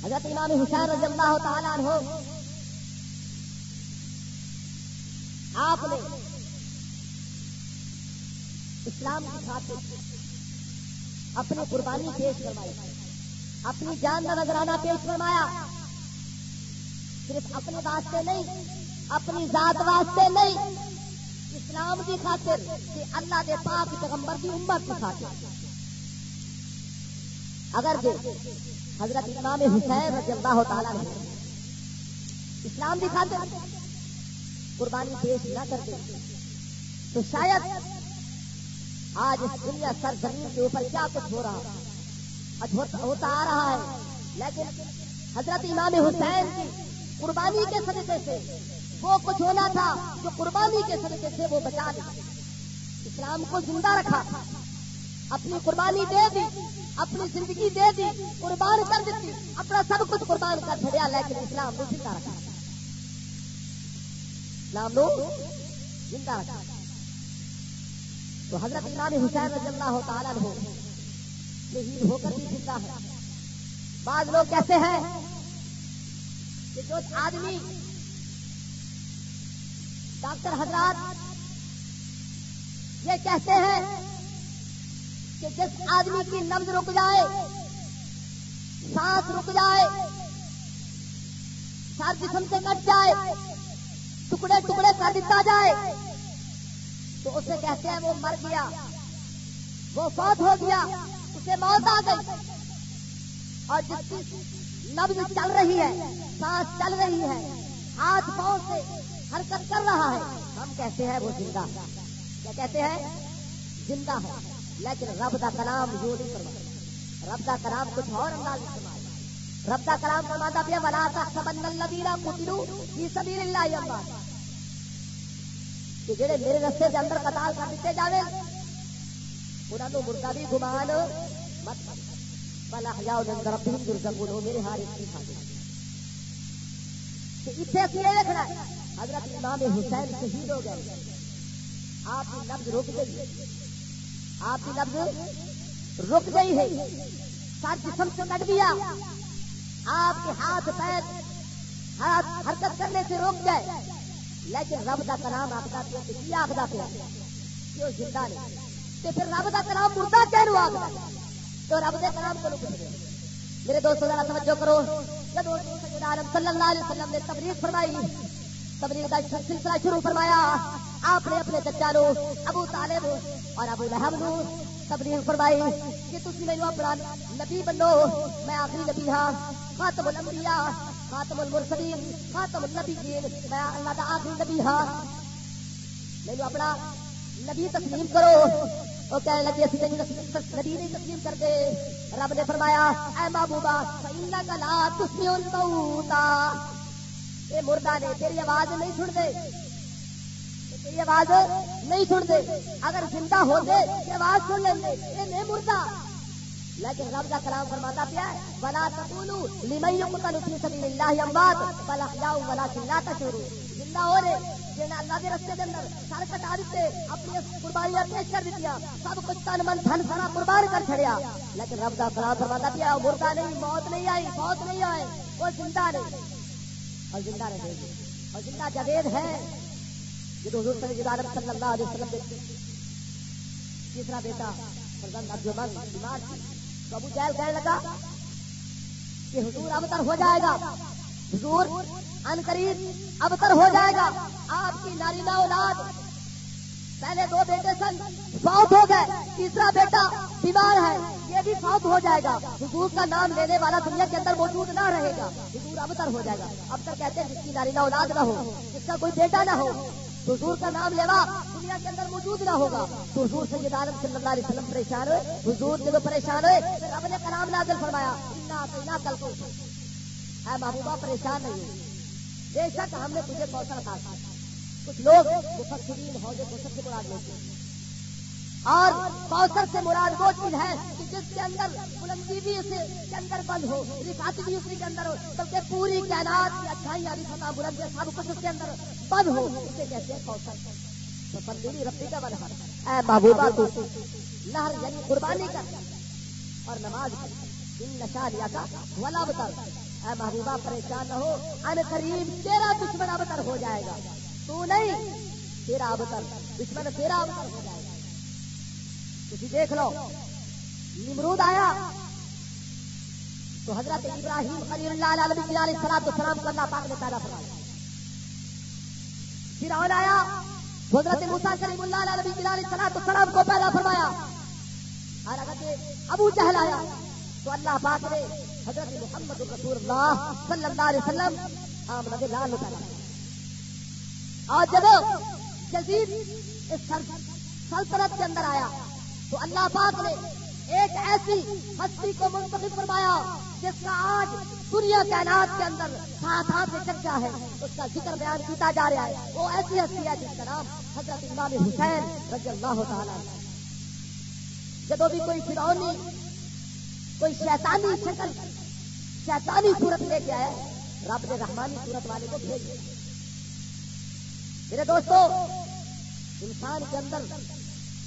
حضرت امام حسین رضی اللہ تعالیٰ ہو آپ نے اسلام کی خاطر اپنی قربانی پیش کروائی اپنی جان کا نظرانہ پیش فرمایا۔ صرف اپنے واسطے نہیں، اپنی ذات واسطے نہیں اسلام کی خاطر کہ اللہ دے پاک پیغمبر کی امت کی خاطر۔ اگر جی حضرت امام حسین رضی اللہ تعالیٰ نے اسلام کی خاطر قربانی پیش نہ کرتے، تو شاید آج اس دنیا سر زمین کے اوپر کیا کچھ ہو رہا اچھا، ہوتا آ رہا ہے۔ لیکن حضرت امام حسین کی قربانی کے صدقے سے وہ کچھ ہونا تھا جو قربانی کے صدقے سے وہ بچا دیا اسلام کو زندہ رکھا۔ اپنی قربانی دے دی، اپنی زندگی دے دی، قربان کر دیتی، اپنا سب کچھ قربان کر چڑیا لیکن اسلام کو زندہ رکھا۔ اسلام لو زندہ رکھا۔ تو حضرت امام حسین رضی اللہ تعالیٰ ہو شہید ہو کر بھی زندہ ہے بعض لوگ کہتے ہیں کہ جو آدمی ڈاکٹر حضرات یہ کہتے ہیں کہ جس آدمی کی نبز رک جائے، سانس رک جائے، سر جسم سے کٹ جائے، ٹکڑے ٹکڑے کر دیتا جائے، تو اسے کہتے ہیں وہ مر گیا، وہ فوت ہو گیا، اسے موت آ گئی۔ اور جس کی نبز چل رہی ہے، سانس چل رہی ہے، ہاتھ پاؤں سے حرکت کر رہا ہے۔ ہم کہتے ہیں وہ زندہ۔ کیا کہتے ہیں؟ زندہ ہے۔ لیکن رب کا کلام یوں نہیں فرمایا رب کا کلام کچھ اور انداز میں رب کا کلام فرماتا پیا بنا تھا سبن الدیرا پتلو یہ سبھی اللہ کہ جڑے میرے رستے کے اندر قتال کر دیتے جاوے انہوں نے مردہ بھی گمان مت بلا ہجاؤ اندر اپنی درجن میرے ہار اس کی کھاتے اتنے اسی یہ دیکھنا ہے حضرت امام حسین شہید ہو گئے۔ آپ کی لفظ رک گئی۔ آپ کی لفظ رک گئی ہے۔ سر جسم سے کٹ دیا آپ کے ہاتھ پیر ہاتھ حرکت کرنے سے روک گئے۔ لیکن رب کا کلام آپ کا کیا آخر پیا۔ کیوں زندہ نہیں؟ تو پھر رب کا کلام مردہ کہہ آخر تو رب کے کلام کو رک میرے دوستوں ذرا توجہ کرو۔ جب صلی اللہ علیہ وسلم نے تبلیغ فرمائی تبلیغ کا سلسلہ شروع فرمایا۔ آپ نے اپنے چچا نو، ابو طالب اور ابو لہب نو تبلیغ فرمائی کہ تھی میرے اپنا نبی بنو۔ میں آخری نبی ہاں خاتم الانبیاء، خاتم المرسلین، خاتم النبیین۔ میں اللہ کا آخری نبی ہاں۔ میرے اپنا نبی تسلیم کرو۔ وہ کہنے لگے، اسی نبی نہیں تسلیم کر دے رب نے فرمایا، اے محبوبہ یہ مردہ نے تیری آواز نہیں سن دے تیری آواز نہیں سن دے اگر زندہ ہو دے آواز سن لیں گے۔ یہ نہیں مردہ۔ لیکن رب کا کلام فرماتا پیا بلا تقولو لمن يقتل في سبيل الله اموات بل احياء ولكن لا تشعرون۔ زندہ ہو رہے، جنہیں اللہ کے رستے کے اندر سر کٹا دیتے، اپنی قربانیاں پیش کر دیا سب کچھ تن من دھن سارا قربان کر چھڑیا۔ لیکن رب کا فلاں فرماتا پیا مردہ نہیں، موت نہیں آئی، موت نہیں آئے، وہ زندہ نہیں۔ اور زندہ رہے گی اور زندہ جدید ہے۔ یہ حضور صلی اللہ علیہ وسلم دیکھتے تیسرا بیٹا فرزند عبد الرحمن بیمار تھی۔ تو ابو جہل کہنے لگا کہ حضور اب تر ہو جائے گا۔ حضور ان قریب اب تر ہو جائے گا۔ آپ کی نارینا اولاد پہلے دو بیٹے سن۔ فوت ہو گئے۔ تیسرا بیٹا بیمار ہے، یہ بھی فوت ہو جائے گا۔ حضور کا نام لینے والا دنیا کے اندر موجود نہ رہے گا۔ حضور اب تر ہو جائے گا۔ اب تک کہتے ہیں جس کی نارینا اولاد نہ ہو، جس کا کوئی بیٹا نہ ہو۔ حضور کا نام لیوا دنیا کے اندر موجود نہ ہوگا۔ تو حضور سید عالم صلی اللہ علیہ وسلم پریشان ہوئے۔ حضور جب پریشان ہوئے رب نے کلام نازل فرمایا کل کو اے محبوبہ، پریشان نہیں بے شک ہم نے تجھے کوثر تھا کچھ لوگ مفسرین ہو جو سے مراد لیتے اور کوثر سے مراد وہ چیز ہے کہ جس کے اندر بلندی بھی اسے کے اندر بند ہو رفات بھی اسی کے اندر ہو، بلکہ پوری کائنات کی اچھائی یعنی فتح بلند سب کچھ اس کے اندر بند ہو، اسے کہتے ہیں کوثر۔ تو تبدیلی ربی کا بن اے محبوبہ تو نہر یعنی قربانی کر اور نماز ان نشا لیا کا ولا بتا اے محبوبہ، پریشان نہ ہو۔ ان قریب تیرا دشمن ابتر ہو جائے گا۔ تو نہیں، تیرا ابتر۔ دشمن تیرا ابتر ہو جائے گا۔ تھی دیکھ لو۔ نمرود آیا۔ تو حضرت ابراہیم خلیل اللہ علیہ علیہ السلام تو سلام کرنا پاک نے پیدا فرمایا۔ پھر اور آیا۔ حضرت موسا کریم اللہ علیہ نبی علیہ السلام تو سلام کو پیدا فرمایا۔ اور اگر ابو چہل آیا۔ تو اللہ پاک نے حضرت محمد رسول اللہ صلی اللہ علیہ وسلم عام آمد لال اور جب جزید اس سلطنت کے اندر آیا تو اللہ پاک نے ایک ایسی ہستی کو منتخب فرمایا جس کا آج دنیا کائنات کے اندر ساتھ ہاتھ سے چرچا ہے۔ اس کا ذکر بیان کیتا جا رہا ہے۔ وہ ایسی ہستی ہے جس کا نام حضرت امام حسین رضی اللہ تعالیٰ جب بھی کوئی فرونی کوئی شیطانی شکل، شیطانی صورت لے کے آیا، رب نے رحمانی صورت والے کو بھیج دیا۔ میرے دوستو، انسان کے اندر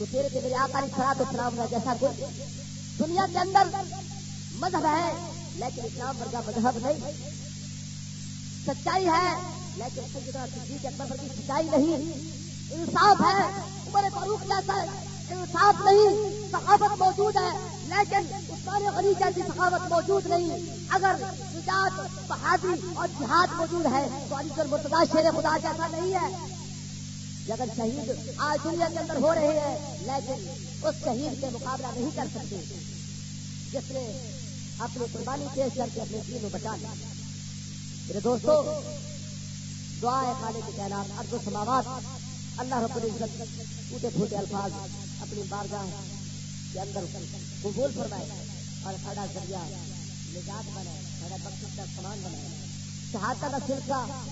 تو تیرے کے میرے آکاری خراب تو خراب ہوا جیسا کوئی دنیا کے اندر مذہب ہے، لیکن اسلام ورگا مذہب نہیں۔ سچائی ہے، لیکن صدیق اکبر کی سچائی نہیں۔ انصاف ہے، عمر فاروق جیسا انصاف نہیں۔ ثقافت موجود ہے، لیکن عثمان غنی جیسی ثقافت موجود نہیں۔ اگر نجات، بہادری اور جہاد موجود ہے، تو علی المرتدا شیر خدا جیسا نہیں ہے۔ اگر شہید آج دنیا کے اندر ہو رہے ہیں، لیکن اس شہید کے مقابلہ نہیں کر سکتے۔ جس نے اپنی قربانی پیش کر کے اپنے دین کو بچا لیا۔ میرے دوستو، دعا ہے خالے کے کہنا ارد و سماوات۔ اللہ رب العزت ٹوٹے پھوٹے الفاظ اپنی بارگاہ کے اندر قبول فرمائے اور سارا ذریعہ نجات بنائے سارا بخش کا سامان بنائے۔ شہادت کا سلسلہ